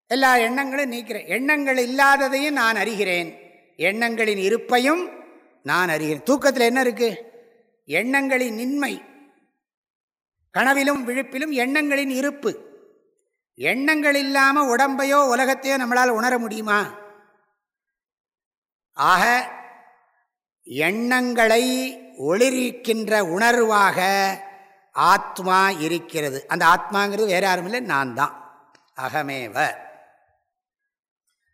எல்லா எண்ணங்களும் நீக்கிறேன். எண்ணங்கள் இல்லாததையும் நான் அறிகிறேன். எண்ணங்களின் இருப்பையும் நான் அறிகிறேன். தூக்கத்தில் என்ன இருக்குது எண்ணங்களின் இன்மை கனவிலும் விழுப்பிலும் எண்ணங்களின் இருப்பு. எண்ணங்கள் இல்லாமல் உடம்பையோ உலகத்தையோ நம்மளால் உணர முடியுமா? ஆக எண்ணங்களை ஒளிரிக்கின்ற உணர்வாக ஆத்மா இருக்கிறது. அந்த ஆத்மாங்கிறது வேற யாரும் இல்லை நான் தான். அகமேவ.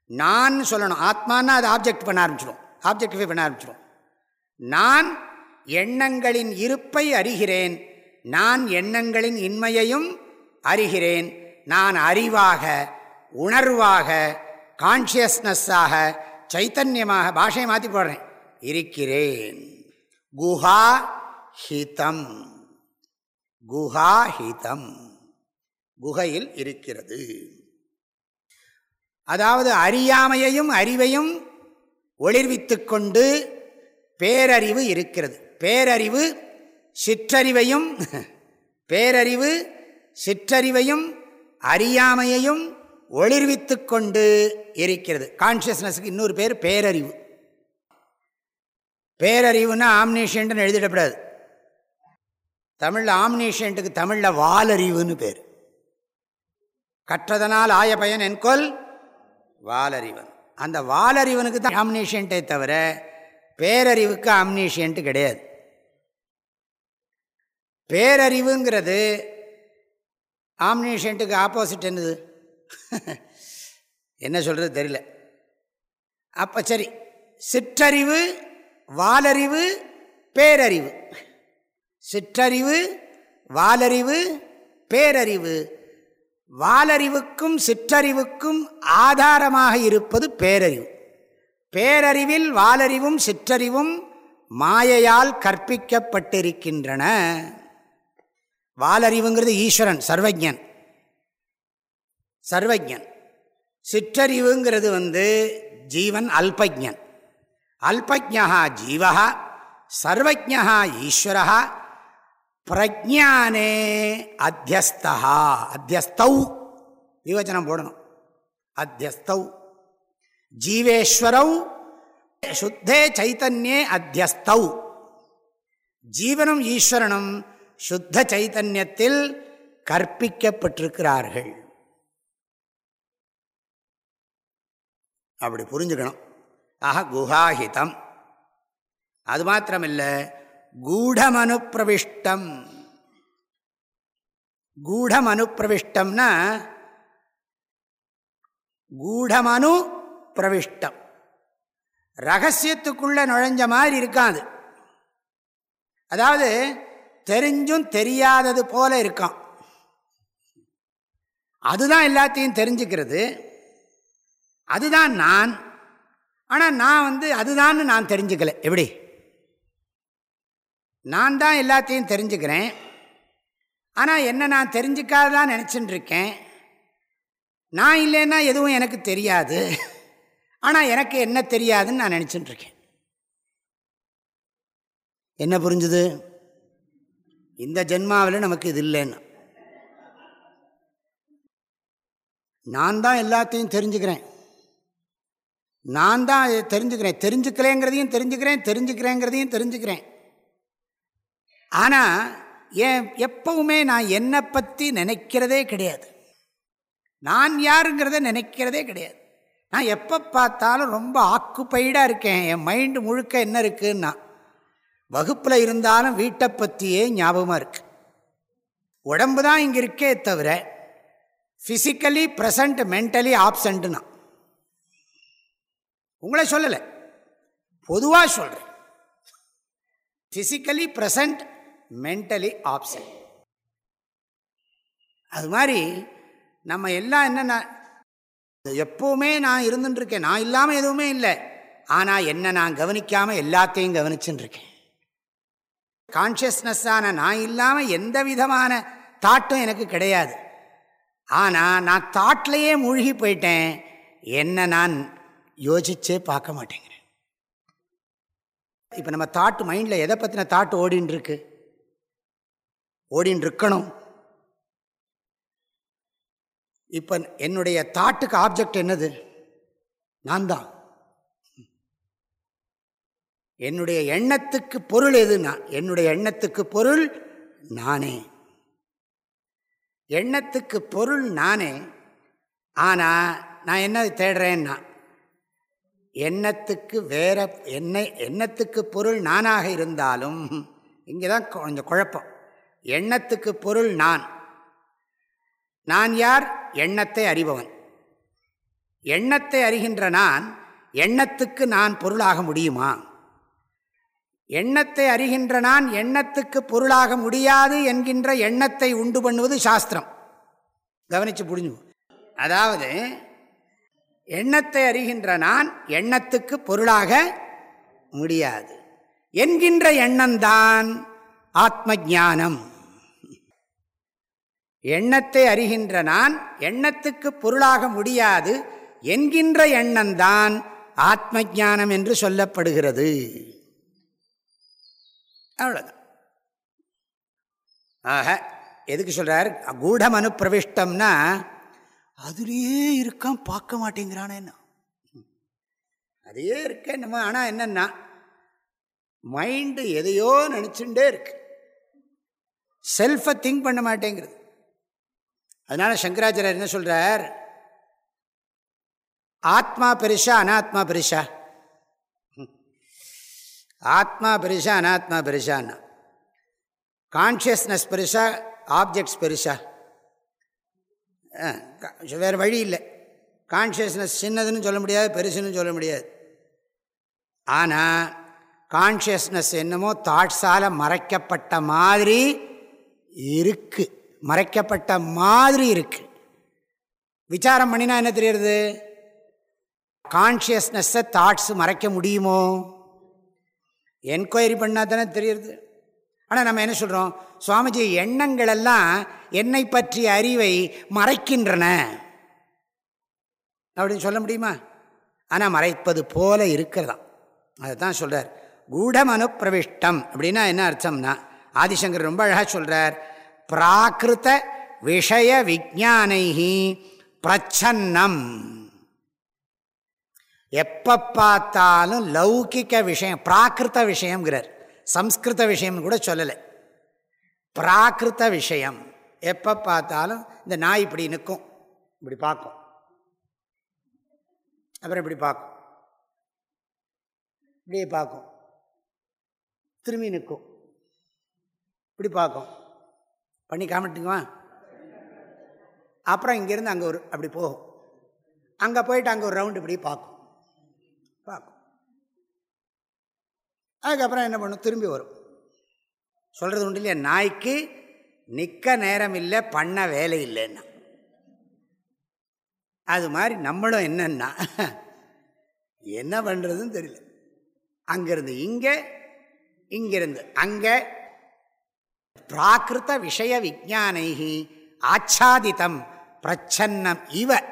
நான் சொல்லணும். ஆத்மானா அது ஆப்ஜெக்ட் பண்ண ஆரம்பிச்சிடும் ஆப்ஜெக்டிஃபை பண்ண ஆரம்பிச்சிடும் நான் எண்ணங்களின் இருப்பை அறிகிறேன். நான் எண்ணங்களின் இன்மையையும் அறிகிறேன். நான் அறிவாக உணர்வாக கான்சியஸ்னஸ்ஸாக சைத்தன்யமாக பாஷையை மாற்றி போடுறேன். இருக்கிறேன். குஹா ஹிதம். குஹா ஹிதம். குகையில் இருக்கிறது. அதாவது அறியாமையையும் அறிவையும் ஒளிர்வித்து கொண்டு பேரறிவு இருக்கிறது. பேரறிவு சிற்றறிவையும் பேரறிவு சிற்றறிவையும் அறியாமையையும் ஒளிர்வித்து கொண்டு இருக்கிறது. கான்சியஸ்னஸுக்கு இன்னொரு பேர் பேரறிவு. பேரறிவுன்னா ஆம்னேஷியன்ட்னு எழுதிடக்கூடாது தமிழில் ஆம்னேஷியன்ட்டுக்கு தமிழில் வாலறிவுன்னு பேர். கற்றதனால் ஆய பயன் என்கொல் வாலறிவன். அந்த வாலறிவனுக்கு தான் ஆம்னேஷியன்ட்டே தவிர பேரறிவுக்கு ஆம்னேஷியன்ட்டு கிடையாது. பேரறிவுங்கிறது ஆம்னேஷியன்ட்டுக்கு ஆப்போசிட் என்னது? என்ன சொல்கிறது தெரியல. அப்போ சரி சிற்றறிவு வாலறிவு பேரறிவு. சிற்றறிவு வாலறிவு பேரறிவு. வாலறிவுக்கும் சிற்றறிவுக்கும் ஆதாரமாக இருப்பது பேரறிவு. பேரறிவில் வாலறிவும் சிற்றறிவும் மாயையால் கற்பிக்கப்பட்டிருக்கின்றன. வாலறிவுங்கிறது ஈஸ்வரன் சர்வஜன். சர்வஜன். சிற்றறிவுங்கிறது வந்து ஜீவன் அல்பஜன். அல்பஜா ஜீவா சர்வஜா ஈஸ்வரா பிரஜானே அத்தியஸ்தா அத்தியஸ்தௌ. விவச்சனம் போடணும். அத்தியஸ்தௌ. ஜீவேஸ்வரௌ சுத்தே சைத்தன்யே அத்தியஸ்தௌ. ஜீவனும் ஈஸ்வரனும் சுத்த சைதன்யத்தில் கற்பிக்கப்பட்டிருக்கிறார்கள். அப்படி புரிஞ்சுக்கணும். ஆக குஹாஹிதம். அது மாத்திரமில்லை கூடமனு பிரவிஷ்டம் கூடமனு பிரவிஷ்டம்னா கூடமனு பிரவிஷ்டம் ரகசியத்துக்குள்ள நுழைஞ்ச மாதிரி இருக்காது. அதாவது தெரிஞ்சும் தெரியாதது போல இருக்கான். அதுதான் எல்லாத்தையும் தெரிஞ்சுக்கிறது. அதுதான் நான். ஆனால் நான் வந்து அதுதான்னு நான் தெரிஞ்சுக்கல. எப்படி? நான் தான் எல்லாத்தையும் தெரிஞ்சுக்கிறேன். ஆனால் என்ன நான் தெரிஞ்சுக்காதான் நினச்சின்னு இருக்கேன் நான் இல்லைன்னா எதுவும் எனக்கு தெரியாது. ஆனால் எனக்கு என்ன தெரியாதுன்னு நான் நினச்சிட்டு இருக்கேன் என்ன புரிஞ்சுது? இந்த ஜென்மாவில் நமக்கு இது இல்லைன்னு. நான் தான் எல்லாத்தையும் தெரிஞ்சுக்கிறேன். நான் தான் தெரிஞ்சுக்கிறேன். தெரிஞ்சுக்கலேங்கிறதையும் தெரிஞ்சுக்கிறேன். தெரிஞ்சுக்கிறேங்கிறதையும் தெரிஞ்சுக்கிறேன். ஆனால் ஏன் எப்பவுமே நான் என்னை பற்றி நினைக்கிறதே கிடையாது. நான் யாருங்கிறத நினைக்கிறதே கிடையாது. நான் எப்போ பார்த்தாலும் ரொம்ப ஆக்குப்பைடாக இருக்கேன். என் மைண்டு முழுக்க என்ன இருக்குன்னா வகுப்பில் இருந்தாலும் வீட்டை பற்றியே ஞாபகமாக இருக்குது உடம்பு தான் இங்கே இருக்கே தவிர ஃபிசிக்கலி ப்ரெசண்ட் மென்டலி ஆப்சண்ட்டுனா உங்களை சொல்லலை. பொதுவாக சொல்கிறேன் ஃபிசிக்கலி ப்ரெசண்ட் மென்டலி ஆப்சன் அது மாதிரி நம்ம எல்லாம் என்னென்ன எப்போவுமே நான் இருந்துட்டுருக்கேன் நான் இல்லாமல் எதுவுமே இல்லை. ஆனால் என்ன நான் கவனிக்காமல் எல்லாத்தையும் கவனிச்சுட்டுருக்கேன் கான்ஷியஸ்னஸ்ஸான நான் இல்லாமல் எந்த விதமான தாட்டும் எனக்கு கிடையாது. ஆனால் நான் தாட்லேயே மூழ்கி போயிட்டேன். என்ன நான் யோசிச்சே பார்க்க மாட்டேங்கிறேன். இப்போ நம்ம தாட்டு மைண்டில் எதை பற்றின தாட்டு ஓடின்னு இருக்கு ஓடின்னு இருக்கணும் இப்போ என்னுடைய தாட்டுக்கு ஆப்ஜெக்ட் என்னது? நான் தான் என்னுடைய எண்ணத்துக்கு பொருள் எதுனா என்னுடைய எண்ணத்துக்கு பொருள் நானே. எண்ணத்துக்கு பொருள் நானே. ஆனால் நான் என்ன தேடுறேன்னா எண்ணத்துக்கு வேற என்ன எண்ணத்துக்கு பொருள் நானாக இருந்தாலும் இங்கே தான் கொஞ்சம் குழப்பம். எண்ணத்துக்கு பொருள் நான். நான் யார்? எண்ணத்தை அறிபவன். எண்ணத்தை அறிகின்ற நான் எண்ணத்துக்கு நான் பொருளாக முடியுமா? எண்ணத்தை அறிகின்ற நான் எண்ணத்துக்கு பொருளாக முடியாது என்கின்ற எண்ணத்தை உண்டு பண்ணுவது சாஸ்திரம். கவனித்து புரிஞ்சு அதாவது எண்ணத்தை அறிகின்ற நான் எண்ணத்துக்கு பொருளாக முடியாது என்கின்ற எண்ணம்தான் ஆத்ம ஜானம் எண்ணத்தை அறிகின்ற நான் எண்ணத்துக்கு பொருளாக முடியாது என்கின்ற எண்ணம்தான் ஆத்ம ஜானம் என்று சொல்லப்படுகிறது. அவ்வளோதான் ஆக எதுக்கு சொல்கிறார் கூடம் அனுப்பிரவிஷ்டம்னா அதுலேயே இருக்கான் பார்க்க மாட்டேங்கிறானே அதையே இருக்கேன் நம்ம ஆனால் என்னென்னா மைண்டு எதையோ நினச்சுட்டே இருக்கு. செல்ஃபை திங்க் பண்ண மாட்டேங்கிறது. அதனால் சங்கராச்சாரியர் என்ன சொல்கிறார் ஆத்மா பெருசா அனாத்மா பெருசா? ஆத்மா பெருசா அனாத்மா பெருசான்னா. கான்ஷியஸ்னஸ் பெருசா ஆப்ஜெக்ட்ஸ் பெருசா. வேறு வழி இல்லை. கான்ஷியஸ்னஸ் சின்னதுன்னு சொல்ல முடியாது பெருசுன்னு சொல்ல முடியாது. ஆனால் கான்ஷியஸ்னஸ் என்னமோ தாட்ஸால் மறைக்கப்பட்ட மாதிரி இருக்குது மறைக்கப்பட்ட மாதிரி இருக்குது விசாரம் பண்ணினா என்ன தெரியுறது? கான்ஷியஸ்னஸ்ஸை தாட்ஸ் மறைக்க முடியுமோ? என்கொயரி பண்ணால் தானே தெரியுது ஆனால் நம்ம என்ன சொல்கிறோம் சுவாமிஜி எண்ணங்கள் எல்லாம் என்னை பற்றிய அறிவை மறைக்கின்றன. அப்படின்னு சொல்ல முடியுமா? ஆனால் மறைப்பது போல இருக்கிறதாம். அதை தான் சொல்கிறார் கூடமனு பிரவிஷ்டம் அப்படின்னா என்ன அர்த்தம்னா ஆதிசங்கர் ரொம்ப அழகாக சொல்கிறார் பிராகிருத விஷய விஜானைகி பிரச்சன்னம். எப்போ பார்த்தாலும் லௌகிக்க விஷயம் பிராகிருத்த விஷயங்கிறார் சம்ஸ்கிருத விஷயம்னு கூட சொல்லலை. பிராகிருத்த விஷயம். எப்போ பார்த்தாலும் இந்த நாய் இப்படி நிற்கும் இப்படி பார்க்கும். அப்புறம் இப்படி பார்க்கும். இப்படியே பார்க்கும். திரும்பி நிற்கும் இப்படி பார்க்கும். பண்ணி காமிட்டுக்குவா அப்புறம் இங்கேருந்து அங்கே ஒரு அப்படி போகும். அங்கே போயிட்டு அங்கே ஒரு ரவுண்டு இப்படி பார்க்கும். பார்க்கும். அதுக்கப்புறம் என்ன பண்ணும்? திரும்பி வரும். சொல்கிறது உண்டு இல்லையா? நாய்க்கு நிற்க நேரம் இல்லை பண்ண வேலை இல்லைன்னா. அது மாதிரி நம்மளும் என்னன்னா என்ன பண்ணுறதுன்னு தெரியல. அங்கேருந்து இங்கே இங்கிருந்து அங்கே. பிராகிருத விஷய விஜானைகி ஆச்சாதித்தம் பிரச்சன்னம் இவ.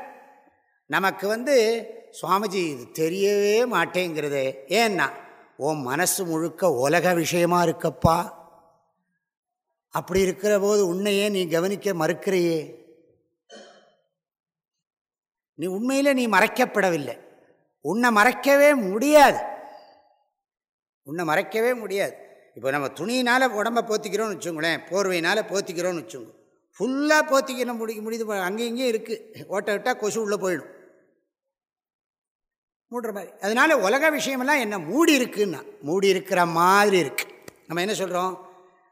நமக்கு வந்து சுவாமிஜி இது தெரியவே மாட்டேங்கிறது. ஏன்னா உன் மனசு முழுக்க உலக விஷயமா இருக்கப்பா. அப்படி இருக்கிற போது உன்னையே நீ கவனிக்க மறுக்கிறையே. நீ உண்மையில் நீ மறைக்கப்படவில்லை. உன்னை மறைக்கவே முடியாது. உன்னை மறைக்கவே முடியாது. இப்போ நம்ம துணியினால் உடம்பை போத்திக்கிறோம்னு வச்சுங்களேன் போர்வையினால் போத்திக்கிறோம்னு வச்சுங்க ஃபுல்லாக போத்திக்கணும் முடிக்க முடியுது அங்கேயும் இங்கேயும் இருக்குது ஓட்ட விட்டால் கொசு உள்ளே போயிடும். மூடுற மாதிரி அதனால் உலக விஷயமெல்லாம் என்ன மூடி இருக்குன்னா மூடி இருக்கிற மாதிரி இருக்குது நம்ம என்ன சொல்கிறோம்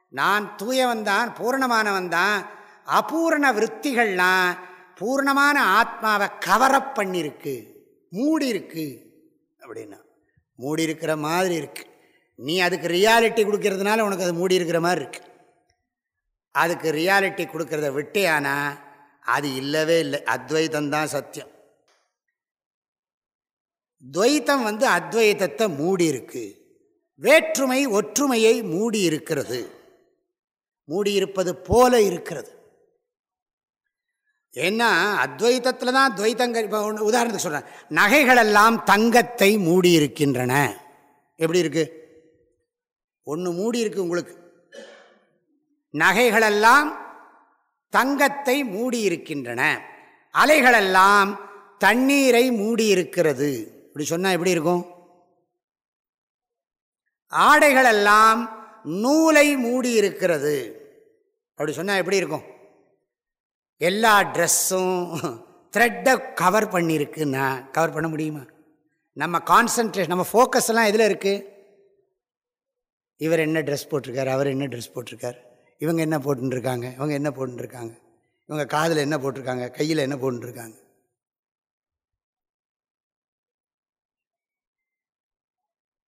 நான் தூயவன் தான் பூர்ணமானவன் தான் அபூர்ண விற்த்திகள்லாம் பூர்ணமான ஆத்மாவை கவரப் பண்ணியிருக்கு. மூடி இருக்கு அப்படின்னா மூடி இருக்கிற மாதிரி இருக்கு. நீ அதுக்கு ரியாலிட்டி கொடுக்கறதுனால உனக்கு அது மூடி இருக்கிற மாதிரி இருக்கு. அதுக்கு ரியாலிட்டி கொடுக்கறத விட்டேயானா அது இல்லவே இல்லை. அத்வைதந்தான் சத்தியம். துவைத்தம் வந்து அத்வைதத்தை மூடி இருக்கு வேற்றுமை ஒற்றுமையை மூடி இருக்கிறது மூடியிருப்பது போல இருக்கிறது. ஏன்னா அத்வைத்தத்தில் தான் துவைத்தங்கள் இப்போ ஒன்று உதாரணத்துக்கு சொல்கிறேன் நகைகளெல்லாம் தங்கத்தை மூடி இருக்கின்றன எப்படி இருக்கு? ஒன்று மூடி இருக்கு உங்களுக்கு. நகைகளெல்லாம் தங்கத்தை மூடி இருக்கின்றன அலைகளெல்லாம் தண்ணீரை மூடி இருக்கிறது இப்படி சொன்னால் எப்படி இருக்கும்? ஆடைகளெல்லாம் நூலை மூடி இருக்கிறது. அப்படி சொன்னால் எப்படி இருக்கும்? எல்லா ட்ரெஸ்ஸும் த்ரெட்டை கவர் பண்ணியிருக்குன்னா கவர் பண்ண முடியுமா? நம்ம கான்சன்ட்ரேஷன் நம்ம ஃபோக்கஸ் எல்லாம் எதில் இருக்குது இவர் என்ன ட்ரெஸ் போட்டிருக்கார் அவர் என்ன ட்ரெஸ் போட்டிருக்கார்? இவங்க என்ன போட்டுருக்காங்க? இவங்க என்ன போட்டுருக்காங்க? இவங்க காதில் என்ன போட்டிருக்காங்க? கையில் என்ன போட்டுருக்காங்க?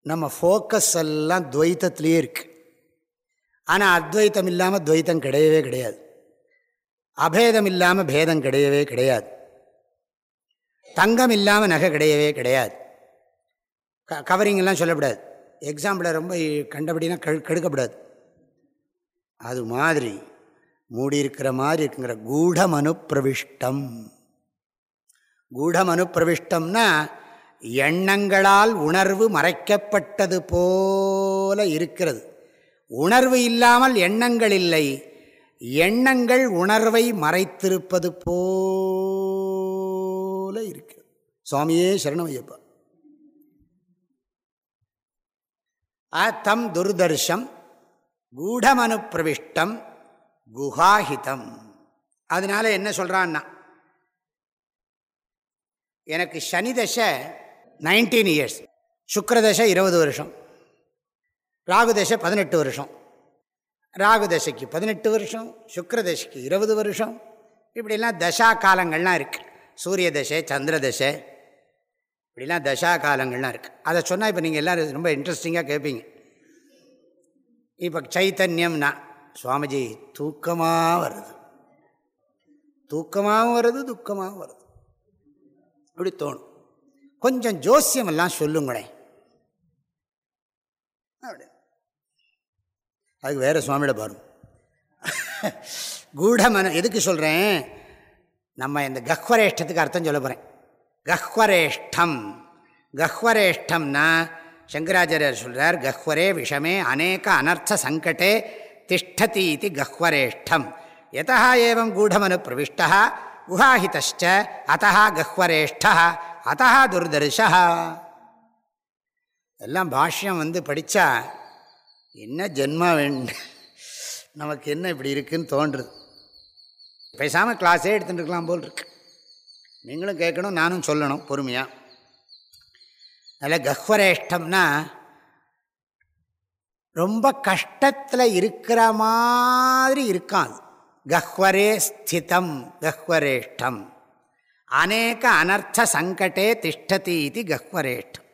நம்ம ஃபோக்கஸ் எல்லாம் துவைத்தத்துலேயே இருக்குது ஆனால் அத்வைத்தம் இல்லாமல் துவைத்தம் கிடையவே கிடையாது. அபேதம் இல்லாமல் பேதம் கிடையவே கிடையாது. தங்கம் இல்லாமல் நகை கிடையவே கிடையாது. க கவரிங்கெல்லாம் சொல்லக்கூடாது எக்ஸாம்பிளை ரொம்ப கண்டபடினா கெ கெடுக்கப்படாது. அது மாதிரி மூடி இருக்கிற மாதிரி இருக்குங்கிற கூடமனு பிரவிஷ்டம் கூடமனு பிரவிஷ்டம்னா எண்ணங்களால் உணர்வு மறைக்கப்பட்டது போல இருக்கிறது. உணர்வு இல்லாமல் எண்ணங்கள் இல்லை. எண்ணங்கள் உணர்வை மறைத்திருப்பது போல இருக்கிறது. சுவாமியே சரணமையப்பா தம் துர்தர்ஷம் கூடமனு பிரவிஷ்டம் குஹாஹிதம். அதனால என்ன சொல்கிறான்னா எனக்கு சனிதசை நைன்டீன் இயர்ஸ். சுக்கரதசை இருபது வருஷம். ராகுதசை பதினெட்டு வருஷம். ராகு தசைக்கு பதினெட்டு வருஷம் சுக்கரதசைக்கு இருபது வருஷம். இப்படிலாம் தசா காலங்கள்லாம் இருக்குது சூரிய தசை சந்திர தசை. இப்படிலாம் தசா காலங்கள்லாம் இருக்குது அதை சொன்னால் இப்போ நீங்கள் எல்லோரும் ரொம்ப இன்ட்ரெஸ்டிங்காக கேட்பீங்க இப்போ சைத்தன்யம்னா சுவாமிஜி தூக்கமாக வருது. தூக்கமாகவும் வருது துக்கமாகவும் வருது. அப்படி தோணும். கொஞ்சம் ஜோசியம் எல்லாம் சொல்லுங்களேன். அப்படி. அதுக்கு வேறு சுவாமியோட பாருங்க கூடமன எதுக்கு சொல்கிறேன் நம்ம இந்த கஹ்வரேஷ்டத்துக்கு அர்த்தம் சொல்ல போகிறேன் கஹ்வரேஷ்டம். கஹ்வரேஷ்டம்னா சங்கராச்சாரியர் சொல்கிறார் கஹ்வரே விஷமே அநேக அனர்த்த சங்கட்டே திஷ்டதி இது கஹ்வரேஷ்டம். எதா ஏவம் கூடமனு பிரவிஷ்டா குஹாஹிதச்ச அத்தா கஹ்வரேஷ்டா அத்தா துர்தர்ஷா எல்லாம் பாஷ்யம் வந்து படித்தா என்ன ஜென்மா வேண்டு நமக்கு என்ன இப்படி இருக்குன்னு தோன்றுது. பேசாமல் கிளாஸே எடுத்துகிட்டு இருக்கலாம் போல் இருக்கு. நீங்களும் கேட்கணும் நானும் சொல்லணும் பொறுமையாக அதில் கஹ்வரேஷ்டம்னா ரொம்ப கஷ்டத்தில் இருக்கிற மாதிரி இருக்கான் கஹ்வரே ஸ்திதம் கஹ்வரேஷ்டம். அநேக அனர்த்த சங்கடே திஷ்டதி இது கஹ்வரேஷ்டம்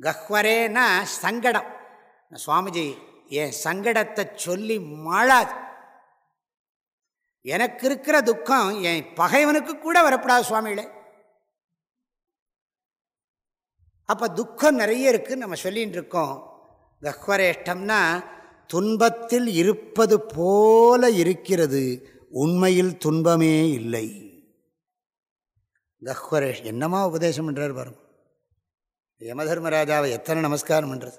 கஹ்வரேனா சங்கடம். சுவாமிஜி என் சங்கடத்தை சொல்லி மாழாது எனக்கு இருக்கிற துக்கம் என் பகைவனுக்கு கூட வரப்படாது சுவாமிகளே. அப்போ துக்கம் நிறைய இருக்குன்னு நம்ம சொல்லின்னு இருக்கோம். கஹ்வரேஷ்டம்னா துன்பத்தில் இருப்பது போல இருக்கிறது உண்மையில் துன்பமே இல்லை. கஹ்வரேஷ் என்னமா உபதேசம் பண்ணுறார் பாருங்க. யமதர்மராஜாவை எத்தனை நமஸ்காரம் பண்ணுறது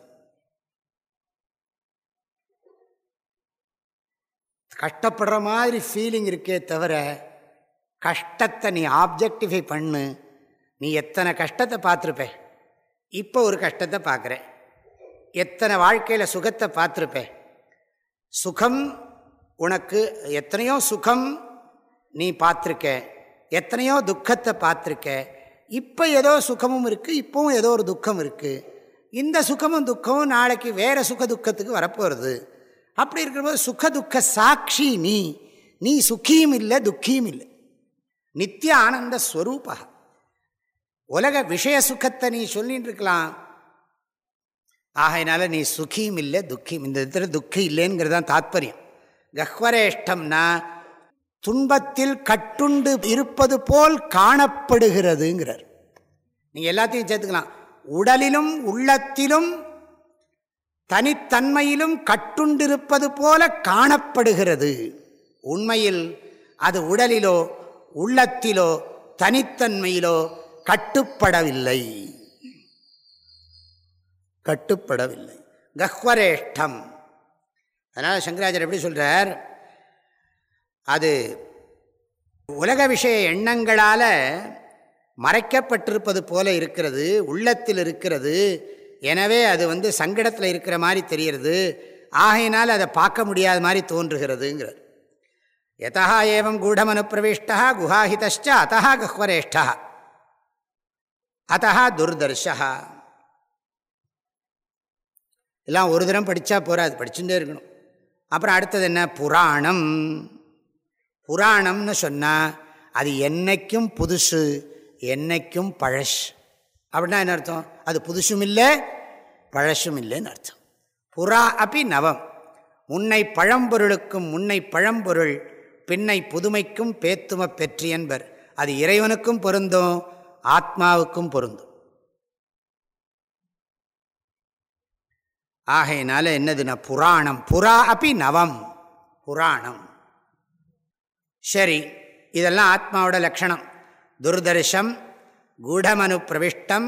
கஷ்டப்படுற மாதிரி ஃபீலிங் இருக்கே தவிர கஷ்டத்தை நீ ஆப்ஜெக்டிஃபை பண்ணு. நீ எத்தனை கஷ்டத்தை பார்த்துருப்ப? இப்போ ஒரு கஷ்டத்தை பார்க்குற எத்தனை வாழ்க்கையில் சுகத்தை பார்த்துருப்ப? சுகம் உனக்கு எத்தனையோ சுகம் நீ பார்த்துருக்க. எத்தனையோ துக்கத்தை பார்த்துருக்க இப்போ ஏதோ சுகமும் இருக்குது இப்போவும் ஏதோ ஒரு துக்கம் இருக்குது இந்த சுகமும் துக்கமும் நாளைக்கு வேறு சுக துக்கத்துக்கு வரப்போகிறது அப்படி இருக்கிறபோது சுக துக்க சாட்சி நீ நீ சுக்கியும் இல்லை துக்கியும் இல்லை. நித்திய ஆனந்த ஸ்வரூபா. உலக விஷய சுகத்தை நீ சொல்லின்னு இருக்கலாம். ஆகையினால நீ சுகியும் இல்லை துக்கியும் இந்த இடத்துல துக்கம் இல்லைங்கிறது தான் தாத்பரியம். கஹ்வரேஷ்டம்னா துன்பத்தில் கட்டுண்டு இருப்பது போல் காணப்படுகிறதுங்கிறார். நீங்கள் எல்லாத்தையும் சேர்த்துக்கலாம். உடலிலும் உள்ளத்திலும் தனித்தன்மையிலும் கட்டுண்டிருப்பது போல காணப்படுகிறது. உண்மையில் அது உடலிலோ உள்ளத்திலோ தனித்தன்மையிலோ கட்டுப்படவில்லை. கட்டுப்படவில்லை. கஹ்வரேஷ்டம். அதனால் சங்கராச்சாரியர் எப்படி சொல்கிறார் அது உலக விஷய எண்ணங்களால் மறைக்கப்பட்டிருப்பது போல இருக்கிறது உள்ளத்தில் இருக்கிறது. எனவே அது வந்து சங்கடத்தில் இருக்கிற மாதிரி தெரிகிறது. ஆகையினால் அதை பார்க்க முடியாத மாதிரி தோன்றுகிறதுங்கிறார். எதா ஏவம் கூடமனு பிரவிஷ்டா குஹாஹிதச்ச அத்தா கஹ்வரேஷ்டா அத்தா துர்தர்ஷா எல்லாம் ஒரு தினம் படித்தா போகாது படிச்சுட்டே இருக்கணும். அப்புறம் அடுத்தது என்ன? புராணம். புராணம்னு சொன்னால் அது என்னைக்கும் புதுசு என்னைக்கும் பழஷ் அப்படின்னா என்ன அர்த்தம்? அது புதுசும் இல்லை பழசும் இல்லைன்னு அர்த்தம். புறா அப்படி நவம். முன்னை பழம்பொருளுக்கும் முன்னை பழம்பொருள் பின்னை புதுமைக்கும் பேத்தும பெற்றி என்பர். அது இறைவனுக்கும் பொருந்தும் ஆத்மாவுக்கும் பொருந்தும். ஆகையினால என்னதுன்னா புராணம். புறா அப்படி நவம். புராணம். சரி இதெல்லாம் ஆத்மாவோட லக்ஷணம். துர்தர்ஷம் கூடமனு பிரவிஷ்டம்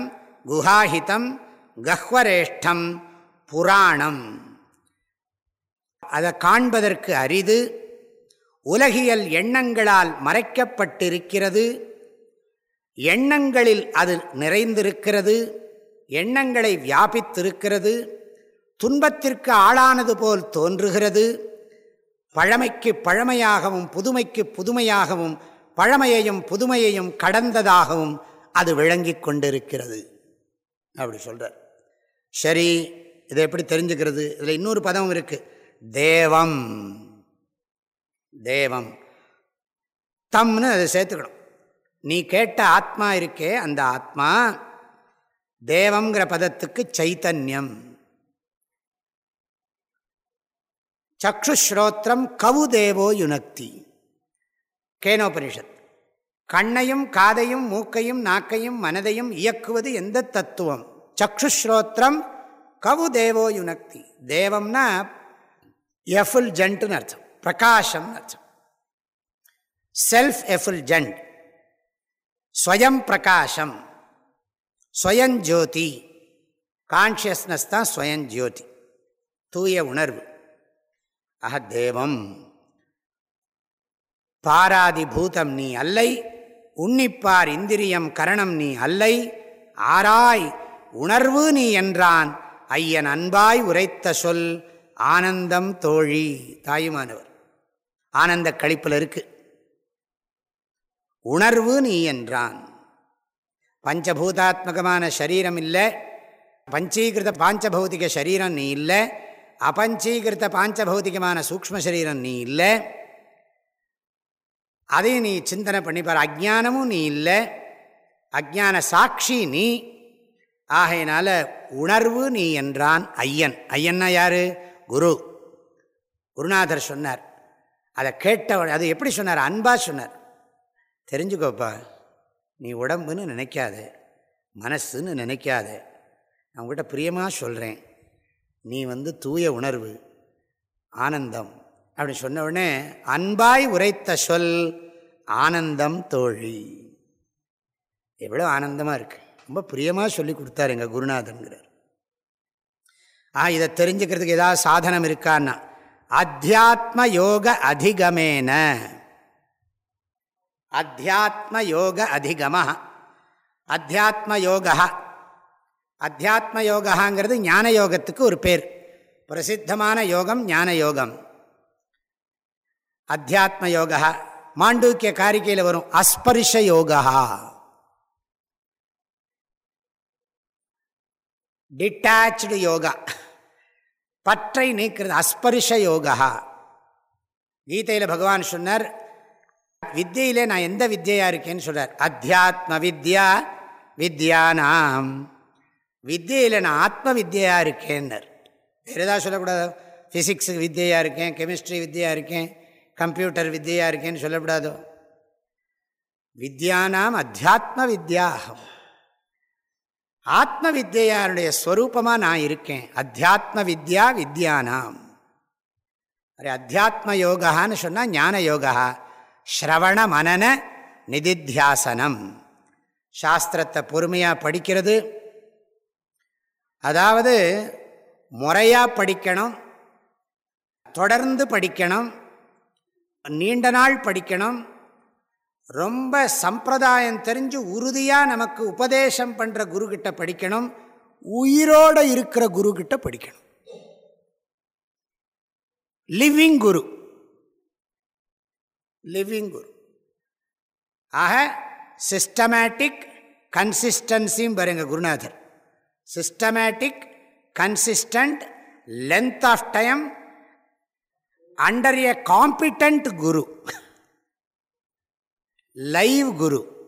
குஹாஹிதம் கஹ்வரேஷ்டம் புராணம். அதை காண்பதற்கு அரிது உலகியல் எண்ணங்களால் மறைக்கப்பட்டிருக்கிறது எண்ணங்களில் அது நிறைந்திருக்கிறது எண்ணங்களை வியாபித்திருக்கிறது துன்பத்திற்கு ஆளானது போல் தோன்றுகிறது பழமைக்கு பழமையாகவும் புதுமைக்கு புதுமையாகவும் பழமையையும் புதுமையையும் கடந்ததாகவும் அது விளங்கி கொண்டிருக்கிறது. அப்படி சொல்கிறார் சரி இதை எப்படி தெரிஞ்சுக்கிறது? இதில் இன்னொரு பதம் இருக்குது தேவம். தேவம். தம்னு அதை சேர்த்துக்கணும். நீ கேட்ட ஆத்மா இருக்கே அந்த ஆத்மா தேவங்கிற பதத்துக்கு சைத்தன்யம். சக்ஷுஸ்ரோத்திரம் கவு தேவோ யுனக்தி. கேனோபனிஷத். கண்ணையும் காதையும் மூக்கையும் நாக்கையும் மனதையும் இயக்குவது எந்த தத்துவம்? சக்ஷுஸ்ரோத்திரம் கவு தேவோ யுனக்தி. தேவம்னா எஃபுல் ஜண்ட்டுன்னு அர்த்தம். பிரகாஷம் அர்த்தம். செல்ஃப் எஃபுல் ஜென்ட் ஸ்வயம் பிரகாஷம். ஸ்வயஞ்சோதி. கான்ஷியஸ்னஸ் தான் ஸ்வயஞ்சோதி. தூய உணர்வு. அஹ தேவம். பாராதி பூதம் நீ அல்லை உன்னிப்பார் இந்திரியம் கரணம் நீ அல்லை ஆராய் உணர்வு நீ என்றான் ஐயன் அன்பாய் உரைத்த சொல் ஆனந்தம் தோழி. தாயுமானவர் ஆனந்த கழிப்பில் இருக்கு. உணர்வு நீ என்றான். பஞ்சபூதாத்மகமான சரீரம் இல்லை பஞ்சீகிருத பாஞ்சபௌதிக சரீரம் நீ இல்லை அபஞ்சீகிருத்த பாஞ்சபௌதிகமான சூக்ம சரீரம் நீ இல்லை. அதையும் நீ சிந்தனை பண்ணிப்பார் அஜானமும் நீ இல்லை. அஜான சாட்சி நீ. ஆகையினால உணர்வு நீ என்றான் ஐயன். ஐயன்னா யாரு? குரு. குருநாதர் சொன்னார். அதை கேட்டவன் அது எப்படி சொன்னார்? அன்பா சொன்னார். தெரிஞ்சுக்கோப்பா நீ உடம்புன்னு நினைக்காத மனசுன்னு நினைக்காத. நான் உங்கள்கிட்ட பிரியமாக சொல்கிறேன் நீ வந்து தூய உணர்வு ஆனந்தம். அப்படி சொன்ன உடனே அன்பாய் உரைத்த சொல் ஆனந்தம் தோழி. எவ்வளோ ஆனந்தமாக இருக்குது ரொம்ப பிரியமாக சொல்லி கொடுத்தாரு எங்கள் குருநாதன்கிறார் ஆ இதை தெரிஞ்சுக்கிறதுக்கு ஏதாவது சாதனம் இருக்கான்னா அத்தியாத்ம யோக அதிகமேன. அத்தியாத்ம யோக அதிகமாக அத்தியாத்ம யோகா அத்தியாத்ம யோகாங்கிறது ஞான யோகத்துக்கு ஒரு பேர். பிரசித்தமான யோகம் ஞான யோகம் அத்தியாத்ம யோகா மாண்டூக்கிய காரிக்கையில் வரும் அஸ்பரிஷ யோகா டிட்டாச்சு யோகா. பற்றை நீக்கிறது அஸ்பரிஷ யோகா கீதையில் பகவான் சொன்னார் வித்தியிலே நான் எந்த வித்தியாக இருக்கேன்னு? சொல்கிறார் அத்தியாத்ம வித்யா வித்யானாம். வித்தியில் நான் ஆத்ம வித்தியாக இருக்கேன்னர். வேறு ஏதாவது சொல்லக்கூடாது? ஃபிசிக்ஸ் வித்தியாக இருக்கேன் கெமிஸ்ட்ரி வித்தியாக இருக்கேன் கம்ப்யூட்டர் வித்தியாக இருக்கேன்னு சொல்லக்கூடாதோ? வித்யானாம் அத்தியாத்ம வித்யாகம் ஆத்ம வித்யாருடைய ஸ்வரூபமாக நான் இருக்கேன். அத்தியாத்ம வித்யா வித்யானாம் அத்தியாத்ம யோகான்னு சொன்னால் ஞான யோகா ஸ்ரவண மனன நிதித்தியாசனம். சாஸ்திரத்தை பொறுமையாக படிக்கிறது. அதாவது முறையாக படிக்கணும் தொடர்ந்து படிக்கணும் நீண்ட நாள் படிக்கணும் ரொம்ப சம்பிரதாயம் தெரிஞ்சு உறுதியாக நமக்கு உபதேசம் பண்ணுற குருக்கிட்ட படிக்கணும் உயிரோடு இருக்கிற குருக்கிட்ட படிக்கணும். லிவிங் குரு. லிவிங் குரு. ஆக சிஸ்டமேட்டிக் கன்சிஸ்டன்சியும் பாருங்க குருநாதர். Systematic consistent length of time under a competent guru live guru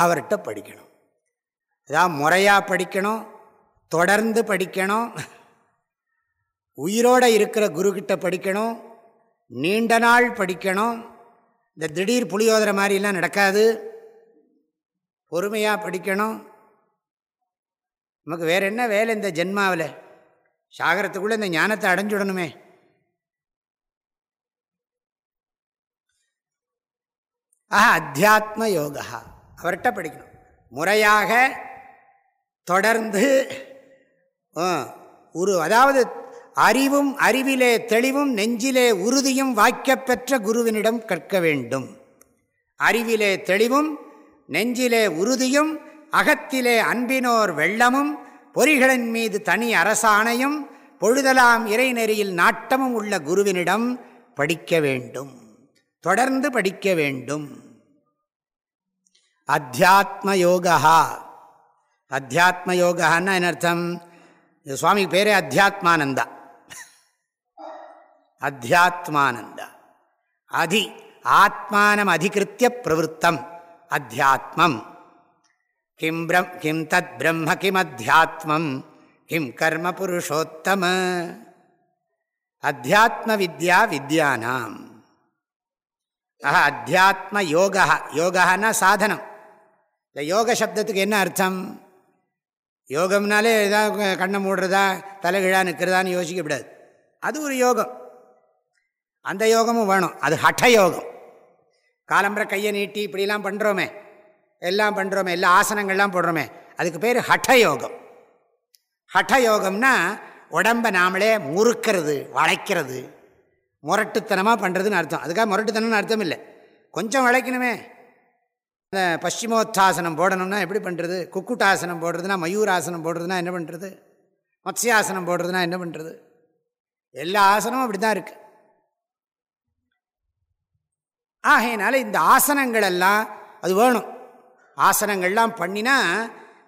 அவர்கிட்ட படிக்கணும். அதான் முறையாக படிக்கணும் தொடர்ந்து படிக்கணும் உயிரோடு இருக்கிற குருக்கிட்ட படிக்கணும் நீண்ட நாள் படிக்கணும். இந்த திடீர் புளியோதரை மாதிரிலாம் நடக்காது. பொறுமையாக படிக்கணும். நமக்கு வேறு என்ன வேலை இந்த ஜென்மாவில்? சாகரத்துக்குள்ளே இந்த ஞானத்தை அடைஞ்சுடணுமே. ஆஹா அத்தியாத்ம யோகா. அவர்கிட்ட படிக்கணும். முறையாக தொடர்ந்து ஒரு அதாவது அறிவும் அறிவிலே தெளிவும் நெஞ்சிலே உறுதியும் வாய்க்கப்பெற்ற குருவினிடம் கற்க வேண்டும். அறிவிலே தெளிவும் நெஞ்சிலே உறுதியும் அகத்திலே அன்பினோர் வெள்ளமும் பொறிகளின் மீது தனி அரசாணையும் பொழுதலாம் இறைநெறியில் நாட்டமும் உள்ள குருவினிடம் படிக்க வேண்டும். தொடர்ந்து படிக்க வேண்டும். அத்தியாத்ம யோகா அத்தியாத்ம யோகான்னா என்ன அர்த்தம்? சுவாமிக்கு பேரே அத்தியாத்மானந்தா. அத்தியாத்மானந்தா. அதி ஆத்மானம் அதிகிருத்திய பிரவருத்தம். அத்தியாத்மம். கிம் பிரம் கிம் தத் பிரம்ம கிம் அத்தியாத்மம் கிம் கர்ம புருஷோத்தம. அத்தியாத்ம வித்யா வித்யானாம். ஆஹா அத்தியாத்ம யோகா யோகான்னா சாதனம். இந்த யோக சப்தத்துக்கு என்ன அர்த்தம்? யோகம்னாலே ஏதாவது கண்ணை மூடுறதா தலைகிழா நிற்கிறதான்னு யோசிக்கப்படாது அது ஒரு யோகம். அந்த யோகமும் வேணும். அது ஹட்ட யோகம். காலம்புற கையை நீட்டி இப்படிலாம் பண்ணுறோமே எல்லாம் பண்ணுறோமே எல்லா ஆசனங்கள்லாம் போடுறோமே. அதுக்கு பேர் ஹட்டயோகம். ஹட்டயோகம்னா உடம்பை நாமளே முறுக்கிறது வளைக்கிறது. முரட்டுத்தனமாக பண்ணுறதுன்னு அர்த்தம். அதுக்காக முரட்டுத்தனம்னு அர்த்தம் இல்லை. கொஞ்சம் வளைக்கணுமே. இந்த பশ্চিமோத்தாசனம் போடணும்னா எப்படி பண்ணுறது குக்குட்டாசனம் போடுறதுனா மயூராசனம் போடுறதுனா என்ன பண்ணுறது மத்ஸ்யாசனம் போடுறதுனா என்ன பண்ணுறது எல்லா ஆசனமும் அப்படி தான் இருக்குது ஆகையினால இந்த ஆசனங்கள் எல்லாம் அது வேணும். ஆசனங்கள்லாம் பண்ணினா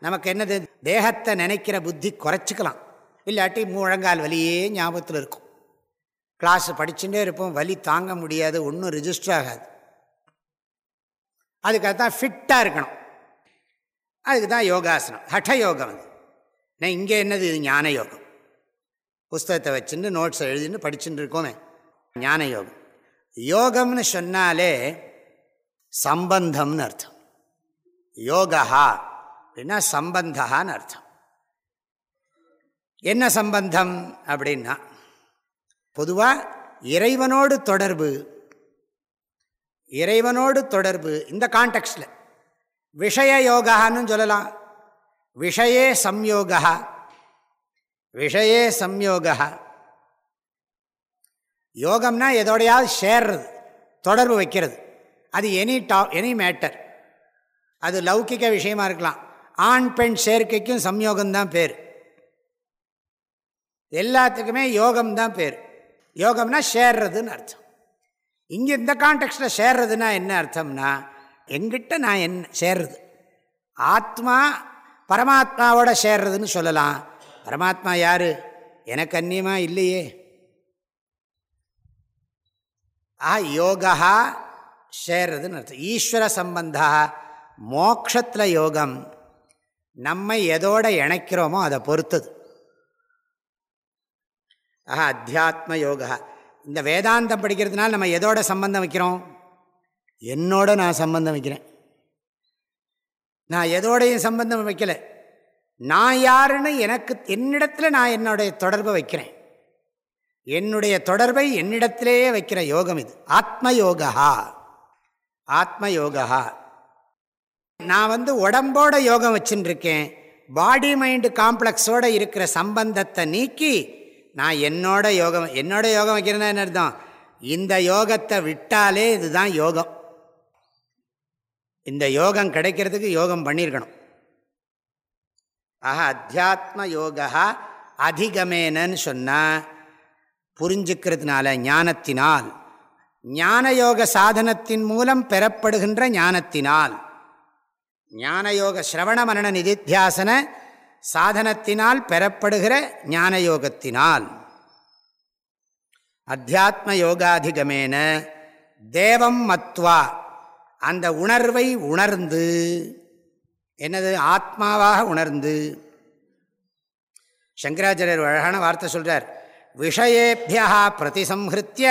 நமக்கு என்னது? தேகத்தை நினைக்கிற புத்தி குறைச்சிக்கலாம். இல்லாட்டி முழங்கால் வலியே ஞாபகத்தில் இருக்கும். கிளாஸ் படிச்சுட்டே இருப்போம் வலி தாங்க முடியாது ஒன்றும் ரிஜிஸ்டர் ஆகாது. அதுக்காக தான் ஃபிட்டாக இருக்கணும். அதுக்கு தான் யோகாசனம். ஹಠ யோகம் அது. நான் இங்கே என்னது? இது ஞான யோகம் புஸ்தகத்தை வச்சுட்டு நோட்ஸை எழுதின்னு படிச்சுட்டு இருக்கோமே. ஞான யோகம் யோகம்னு சொன்னாலே சம்பந்தம்னு அர்த்தம். யோகா அப்படின்னா சம்பந்தான்னு அர்த்தம். என்ன சம்பந்தம் அப்படின்னா பொதுவாக இறைவனோடு தொடர்பு இறைவனோடு தொடர்பு இந்த கான்டெக்ட்ல விஷய யோகான்னு சொல்லலாம். விஷயே சம்யோகா விஷயே சம்யோகா யோகம்னா எதோடையாவது சேர்றது தொடர்பு வைக்கிறது. அது எனி டா எனி மேட்டர் அது லௌகிக விஷயமா இருக்கலாம். ஆண் பெண் சேர்க்கைக்கும் சம்யோகம்தான் பேர். எல்லாத்துக்குமே யோகம்தான் பேர். யோகம்னா சேர்றதுன்னு அர்த்தம். இங்கே இந்த கான்டெக்ட்டில் சேர்றதுன்னா என்ன அர்த்தம்னா எங்கிட்ட நான் என்ன சேர்றது. ஆத்மா பரமாத்மாவோட சேர்றதுன்னு சொல்லலாம். பரமாத்மா யார்? எனக்கு அந்நியமாக இல்லையே. ஆ யோகா சேர்றதுன்னு அர்த்தம். ஈஸ்வர சம்பந்தா மோக்ஷத்தில் யோகம் நம்மை எதோட இணைக்கிறோமோ அதை பொறுத்தது. ஆஹா அத்தியாத்ம யோகா. இந்த வேதாந்தம் படிக்கிறதுனால நம்ம எதோட சம்பந்தம் வைக்கிறோம்? என்னோட நான் சம்பந்தம் வைக்கிறேன். நான் எதோடையும் சம்பந்தம் வைக்கலை. நான் யாருன்னு எனக்கு என்னிடத்தில் நான் என்னுடைய தொடர்பை வைக்கிறேன். என்னுடைய தொடர்பை என்னிடத்திலேயே வைக்கிற யோகம் இது. ஆத்ம ஆத்மயோகா ஆத்ம நான் வந்து உடம்போட யோகம் வச்சுட்டுருக்கேன் பாடி மைண்டு காம்ப்ளெக்ஸோடு இருக்கிற சம்பந்தத்தை நீக்கி நான் என்னோட யோகம் என்னோட யோகம் வைக்கிறேன்னா என்ன அர்த்தம்? இந்த யோகத்தை விட்டாலே இதுதான் யோகம். இந்த யோகம் கிடைக்கிறதுக்கு யோகம் பண்ணியிருக்கணும் ஆஹா அத்தியாத்ம யோகா அதிகமேனன்னு சொன்னால் புரிஞ்சுக்கிறதுனால ஞானத்தினால் ஞான யோக சாதனத்தின் மூலம் பெறப்படுகின்ற ஞானத்தினால் ஞானயோக சிரவண மரண நிதித்தியாசன சாதனத்தினால் பெறப்படுகிற ஞான யோகத்தினால் அத்தியாத்ம யோகாதிகமேன தேவம் மத்வா அந்த உணர்வை உணர்ந்து என்னது ஆத்மாவாக உணர்ந்து. சங்கராச்சாரியர் அழகான வார்த்தை சொல்கிறார் விஷயேபியா பிரதிசம்ஹிருத்திய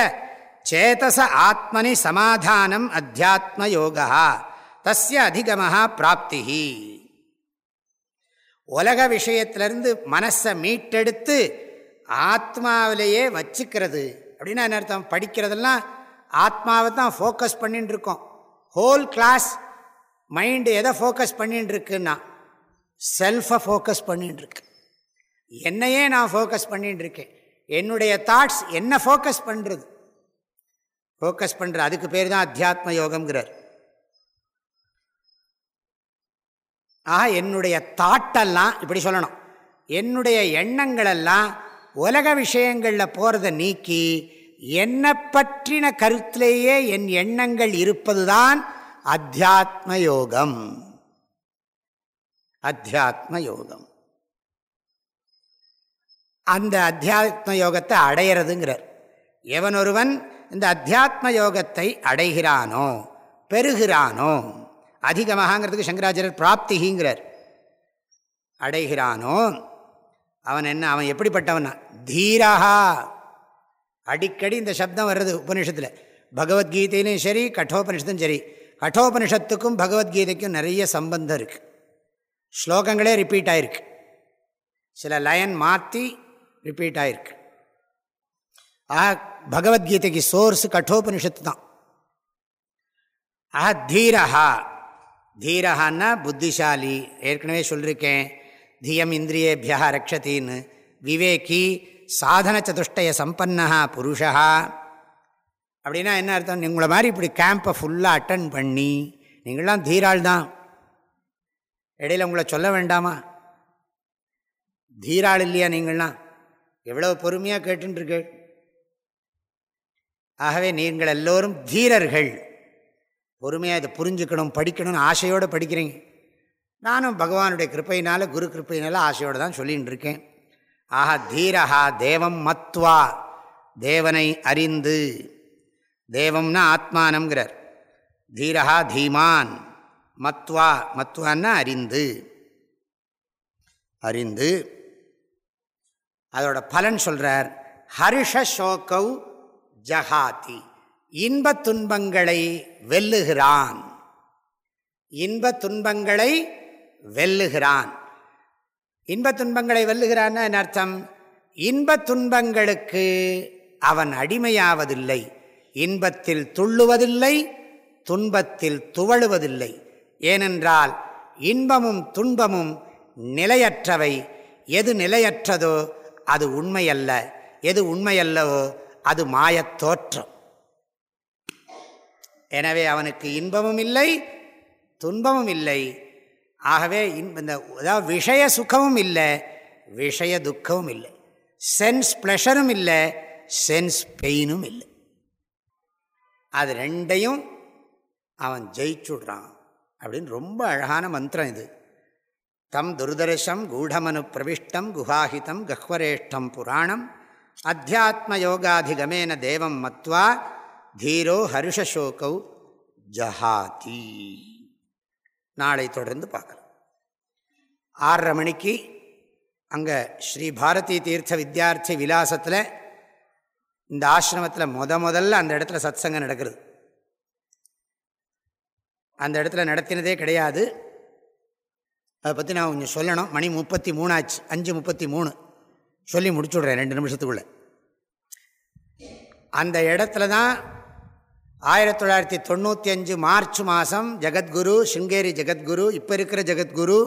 சேதச ஆத்மனி சமாதானம் அத்தியாத்ம யோகா தஸ்ய அதிகமாக பிராப்தி உலக விஷயத்திலிருந்து மனசை மீட்டெடுத்து ஆத்மாவிலேயே வச்சுக்கிறது. அப்படின்னா என்ன அர்த்தம்? படிக்கிறதெல்லாம் ஆத்மாவை தான் ஃபோக்கஸ் பண்ணிட்டு இருக்கோம் ஹோல் கிளாஸ் மைண்டு எதை ஃபோக்கஸ் பண்ணிட்டு இருக்குன்னா செல்ஃபை ஃபோக்கஸ் பண்ணிட்டு இருக்கு என்னையே நான் ஃபோக்கஸ் பண்ணிட்டு இருக்கேன் என்னுடைய தாட்ஸ் என்ன ஃபோக்கஸ் பண்ணுறது ஃபோக்கஸ் பண்ணுற அதுக்கு பேர் தான் அத்தியாத்ம யோகம்ங்கிறார். ஆக என்னுடைய தாட்டெல்லாம் இப்படி சொல்லணும். என்னுடைய எண்ணங்களெல்லாம் உலக விஷயங்களில் போகிறத நீக்கி என்னை பற்றின கருத்திலேயே என் எண்ணங்கள் இருப்பது தான் அத்தியாத்ம யோகம். அத்தியாத்ம யோகம். அந்த அத்தியாத்ம யோகத்தை அடையிறதுங்கிறார். எவன் ஒருவன் இந்த அத்தியாத்ம யோகத்தை அடைகிறானோ பெறுகிறானோ அதிகமாகங்கிறதுக்கு சங்கராச்சாரியர் பிராப்திகிங்கிறார் அடைகிறானோ அவன் என்ன அவன் எப்படிப்பட்டவனா? தீரஹா. அடிக்கடி இந்த சப்தம் வர்றது உபனிஷத்தில் பகவத்கீதையிலும் சரி கட்டோபனிஷத்தும் சரி. கட்டோபனிஷத்துக்கும் பகவத்கீதைக்கும் நிறைய சம்பந்தம் இருக்குது ஸ்லோகங்களே ரிப்பீட் ஆயிருக்கு. சில லயன் மாற்றி ரிப்பீட் ஆயிருக்கு. ஆ பகவத்கீதைக்கு சோர்ஸ் கட்டோபனிஷத்து தான். ஆஹா தீரஹா. தீரஹான்னா புத்திசாலி. ஏற்கனவே சொல்லியிருக்கேன் தியம் இந்திரியேபியா ரக்ஷத்தின்னு விவேகி சாதன சதுஷ்டய சம்பன்னா புருஷா அப்படின்னா என்ன அர்த்தம்? உங்களை மாதிரி இப்படி கேம்பை ஃபுல்லாக அட்டன் பண்ணி நீங்களாம் தீராள் தான் இடையில உங்களை சொல்ல வேண்டாமா? தீராள் இல்லையா நீங்கள்லாம்? எவ்வளோ பொறுமையாக கேட்டுருக்கு ஆகவே நீங்கள் எல்லோரும் தீரர்கள். பொறுமையாக இதை புரிஞ்சுக்கணும் படிக்கணும்னு ஆசையோடு படிக்கிறீங்க. நானும் பகவானுடைய கிருப்பையினால் குரு கிருப்பையினால் ஆசையோடு தான் சொல்லின்னு இருக்கேன். ஆஹா தீரஹா தேவம் மத்வா தேவனை அறிந்து. தேவம்னா ஆத்மானம்ங்கிறார். தீரஹா தீமான் மத்வா மத்வான்னா அறிந்து. அறிந்து. அதோட பலன் சொல்கிறார் ஹர்ஷ சோகவ் ஜஹாதி இன்ப துன்பங்களை வெல்லுகிறான். இன்ப துன்பங்களை வெல்லுகிறான். இன்ப துன்பங்களை வெல்லுகிறான்னா என்ன அர்த்தம்? இன்ப துன்பங்களுக்கு அவன் அடிமையாவதில்லை. இன்பத்தில் துள்ளுவதில்லை துன்பத்தில் துவழுவதில்லை. ஏனென்றால் இன்பமும் துன்பமும் நிலையற்றவை. எது நிலையற்றதோ அது உண்மையல்ல. எது உண்மையல்லவோ அது மாயத் தோற்றம். எனவே அவனுக்கு இன்பமும் இல்லை துன்பமும் இல்லை. ஆகவே இந்த அதாவது விஷய சுகமும் இல்லை விஷய துக்கமும் இல்லை. சென்ஸ் ப்ளஷரும் இல்லை சென்ஸ் பெயினும் இல்லை. அது ரெண்டையும் அவன் ஜெயிச்சுடுறான் அப்படின்னு ரொம்ப அழகான மந்திரம் இது. தம் துர்தர்ஷம் கூடமனு பிரவிஷ்டம் குஹாஹிதம் கஹ்வரேஷ்டம் புராணம். அத்தியாத்ம யோகாதிகமேன தேவம் மத்வா தீரோ ஹர்ஷசோகௌ ஜஹாதி. நாளை தொடர்ந்து பார்க்கலாம். ஆறரை மணிக்கு அங்கே ஸ்ரீ பாரதி தீர்த்த வித்யார்த்தி விலாசத்தில் இந்த ஆசிரமத்தில் முத முதல்ல அந்த இடத்துல சத்சங்கம் நடக்கிறது. அந்த இடத்துல நடத்தினதே கிடையாது. அதை பற்றி நான் கொஞ்சம் சொல்லணும். மணி முப்பத்தி மூணாச்சு அஞ்சு முப்பத்தி மூணு. சொல்லி முடிச்சுடுறேன். ரெண்டு நிமிஷத்துக்குள்ளே. அந்த இடத்துல தான் ஆயிரத்தி தொள்ளாயிரத்தி தொண்ணூற்றி அஞ்சு மார்ச் மாதம் ஜெகத்குரு சிங்கேரி ஜெகத்குரு இப்போ இருக்கிற ஜெகத்குரு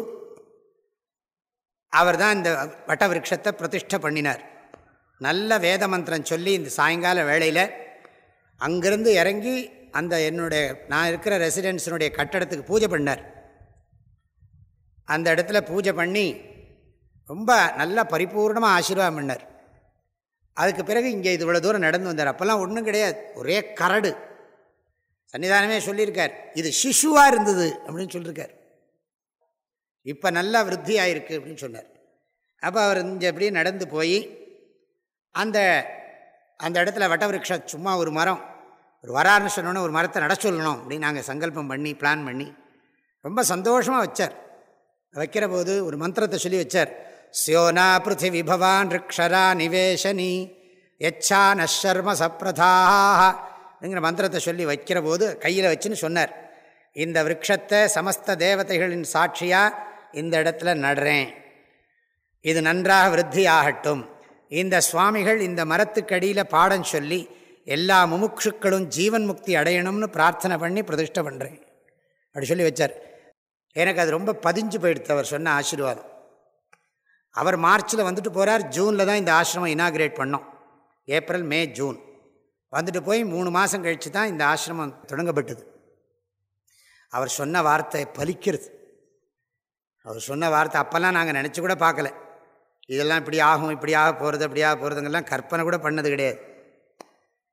அவர் தான் இந்த வட்டவிருஷத்தை பிரதிஷ்டை பண்ணினார். நல்ல வேத மந்திரம் சொல்லி இந்த சாயங்கால வேளையில் அங்கிருந்து இறங்கி அந்த என்னுடைய நான் இருக்கிற ரெசிடென்ஸினுடைய கட்டடத்துக்கு பூஜை பண்ணார். அந்த இடத்துல பூஜை பண்ணி ரொம்ப நல்லா பரிபூர்ணமாக ஆசீர்வாதம் பண்ணார். அதுக்கு பிறகு இங்கே இது இவ்வளோ தூரம் நடந்து வந்தார். அப்போல்லாம் ஒன்றும் கிடையாது. ஒரே கரடு. சன்னிதானமே சொல்லியிருக்கார். இது சிசுவாக இருந்தது அப்படின்னு சொல்லியிருக்கார். இப்போ நல்லா விருத்தி ஆயிருக்கு அப்படின்னு சொன்னார். அப்போ அவர் இங்கே அப்படியே நடந்து போய் அந்த அந்த இடத்துல வட்டவிருக்ஷம் சும்மா ஒரு மரம் ஒரு வராருன்னு சொன்னோன்னு ஒரு மரத்தை நட சொல்லணும் அப்படின்னு நாங்கள் சங்கல்பம் பண்ணி பிளான் பண்ணி ரொம்ப சந்தோஷமாக வச்சார். வைக்கிற போது ஒரு மந்திரத்தை சொல்லி வச்சார். சியோனா பிருத்திவி பவான் ரிக்ஷரா நிவேஷனி எச்சா நஷர்ம சப்ரதாக அப்படிங்கிற மந்திரத்தை சொல்லி வைக்கிற போது கையில் வச்சுன்னு சொன்னார். இந்த விரக்ஷத்தை சமஸ்த தேவதைகளின் சாட்சியாக இந்த இடத்துல நடுறேன். இது நன்றாக விருத்தி ஆகட்டும் இந்த சுவாமிகள் இந்த மரத்துக்கடியில் பாடம் சொல்லி எல்லா முமுட்சுக்களும் ஜீவன் முக்தி அடையணும்னு பிரார்த்தனை பண்ணி பிரதிஷ்டை பண்ணுறேன் அப்படி சொல்லி வச்சார். எனக்கு அது ரொம்ப பதிஞ்சு போயிடுத்து அவர் சொன்ன ஆசீர்வாதம். அவர் மார்ச்சில் வந்துட்டு போகிறார் ஜூனில் தான் இந்த ஆசிரமம் இனாகிரேட் பண்ணோம். April May June. வந்துட்டு போய் மூணு மாதம் கழித்து தான் இந்த ஆசிரமம் தொடங்கப்பட்டது. அவர் சொன்ன வார்த்தை பலிக்கிறது. அவர் சொன்ன வார்த்தை அப்போல்லாம் நாங்கள் நினச்சி கூட பார்க்கல. இதெல்லாம் இப்படி ஆகும் இப்படி ஆக போகிறது அப்படி ஆக போகிறதுங்கெல்லாம் கற்பனை கூட பண்ணது கிடையாது.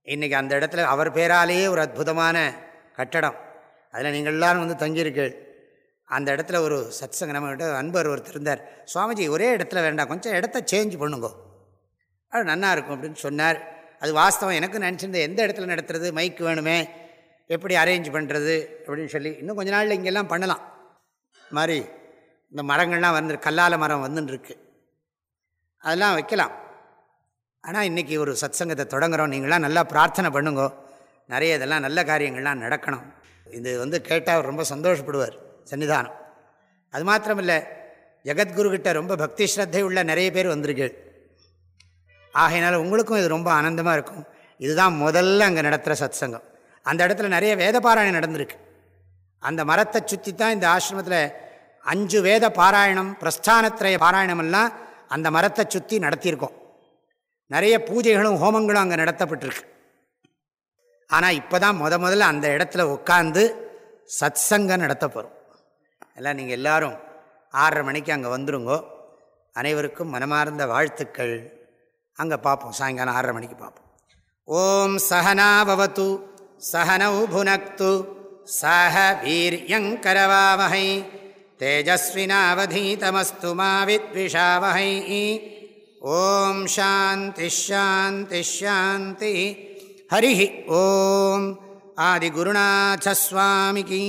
இன்றைக்கி அந்த இடத்துல அவர் பேராலேயே ஒரு அற்புதமான கட்டடம். அதில் நீங்கள் எல்லோரும் வந்து தங்கியிருக்கீள் அந்த இடத்துல ஒரு சத் சங்க நம்மகிட்ட அன்பர் ஒருத்தர் இருந்தார். சுவாமிஜி ஒரே இடத்துல வேண்டாம். கொஞ்சம் இடத்த சேஞ்ச் பண்ணுங்கோ. அது நல்லாயிருக்கும் அப்படின்னு சொன்னார். அது வாஸ்தவம். எனக்கு நினச்சிருந்தேன் எந்த இடத்துல நடத்துறது மைக் வேணுமே எப்படி அரேஞ்ச் பண்ணுறது அப்படின்னு சொல்லி. இன்னும் கொஞ்ச நாளில் இங்கெல்லாம் பண்ணலாம். மாதிரி இந்த மரங்கள்லாம் வந்து கல்லால மரம் வந்துட்டுருக்கு அதெல்லாம் வைக்கலாம். ஆனால் இன்றைக்கி ஒரு சத் சங்கத்தை தொடங்குறோம். நீங்களாம் நல்லா பிரார்த்தனை பண்ணுங்கோ. நிறைய இதெல்லாம் நல்ல காரியங்கள்லாம் நடக்கணும். இது வந்து கேட்டால் ரொம்ப சந்தோஷப்படுவார். சன்னிதானம். அது மாத்திரமில்லை ஜெகத்குருக்கிட்ட ரொம்ப பக்தி ஸ்ரத்தை உள்ள நிறைய பேர் வந்திருக்கு ஆகையினால உங்களுக்கும் இது ரொம்ப ஆனந்தமாக இருக்கும். இதுதான் முதல்ல அங்கே நடத்துகிற சத் சங்கம் அந்த இடத்துல நிறைய வேத பாராயணம் நடந்திருக்கு. அந்த மரத்தை சுற்றி தான் இந்த ஆசிரமத்தில் அஞ்சு வேத பாராயணம் பிரஸ்தானத்திரைய பாராயணமெல்லாம் அந்த மரத்தை சுற்றி நடத்தியிருக்கோம். நிறைய பூஜைகளும் ஹோமங்களும் அங்கே நடத்தப்பட்டிருக்கு. ஆனால் இப்போ தான் முத முதல்ல அந்த இடத்துல உட்காந்து சத் சங்கம் நடத்த போகிறோம் எல்லாம் நீங்கள் எல்லோரும் ஆறரை மணிக்கு அங்கே வந்துருங்கோ. அனைவருக்கும் மனமார்ந்த வாழ்த்துக்கள். அங்கே பார்ப்போம் சாயங்காலம் ஆறரை மணிக்கு பார்ப்போம் ஓம் சகனாபவத்து சகனௌ புனக்து சஹ வீரியங்கரவாவகை தேஜஸ்வினாவதீதமஸ்து மாவித்விஷாவகை ஓம் சாந்தி ஷாந்தி ஷாந்தி. ஹரி ஓம். ஆதிகுருநாசஸ்வாமிகி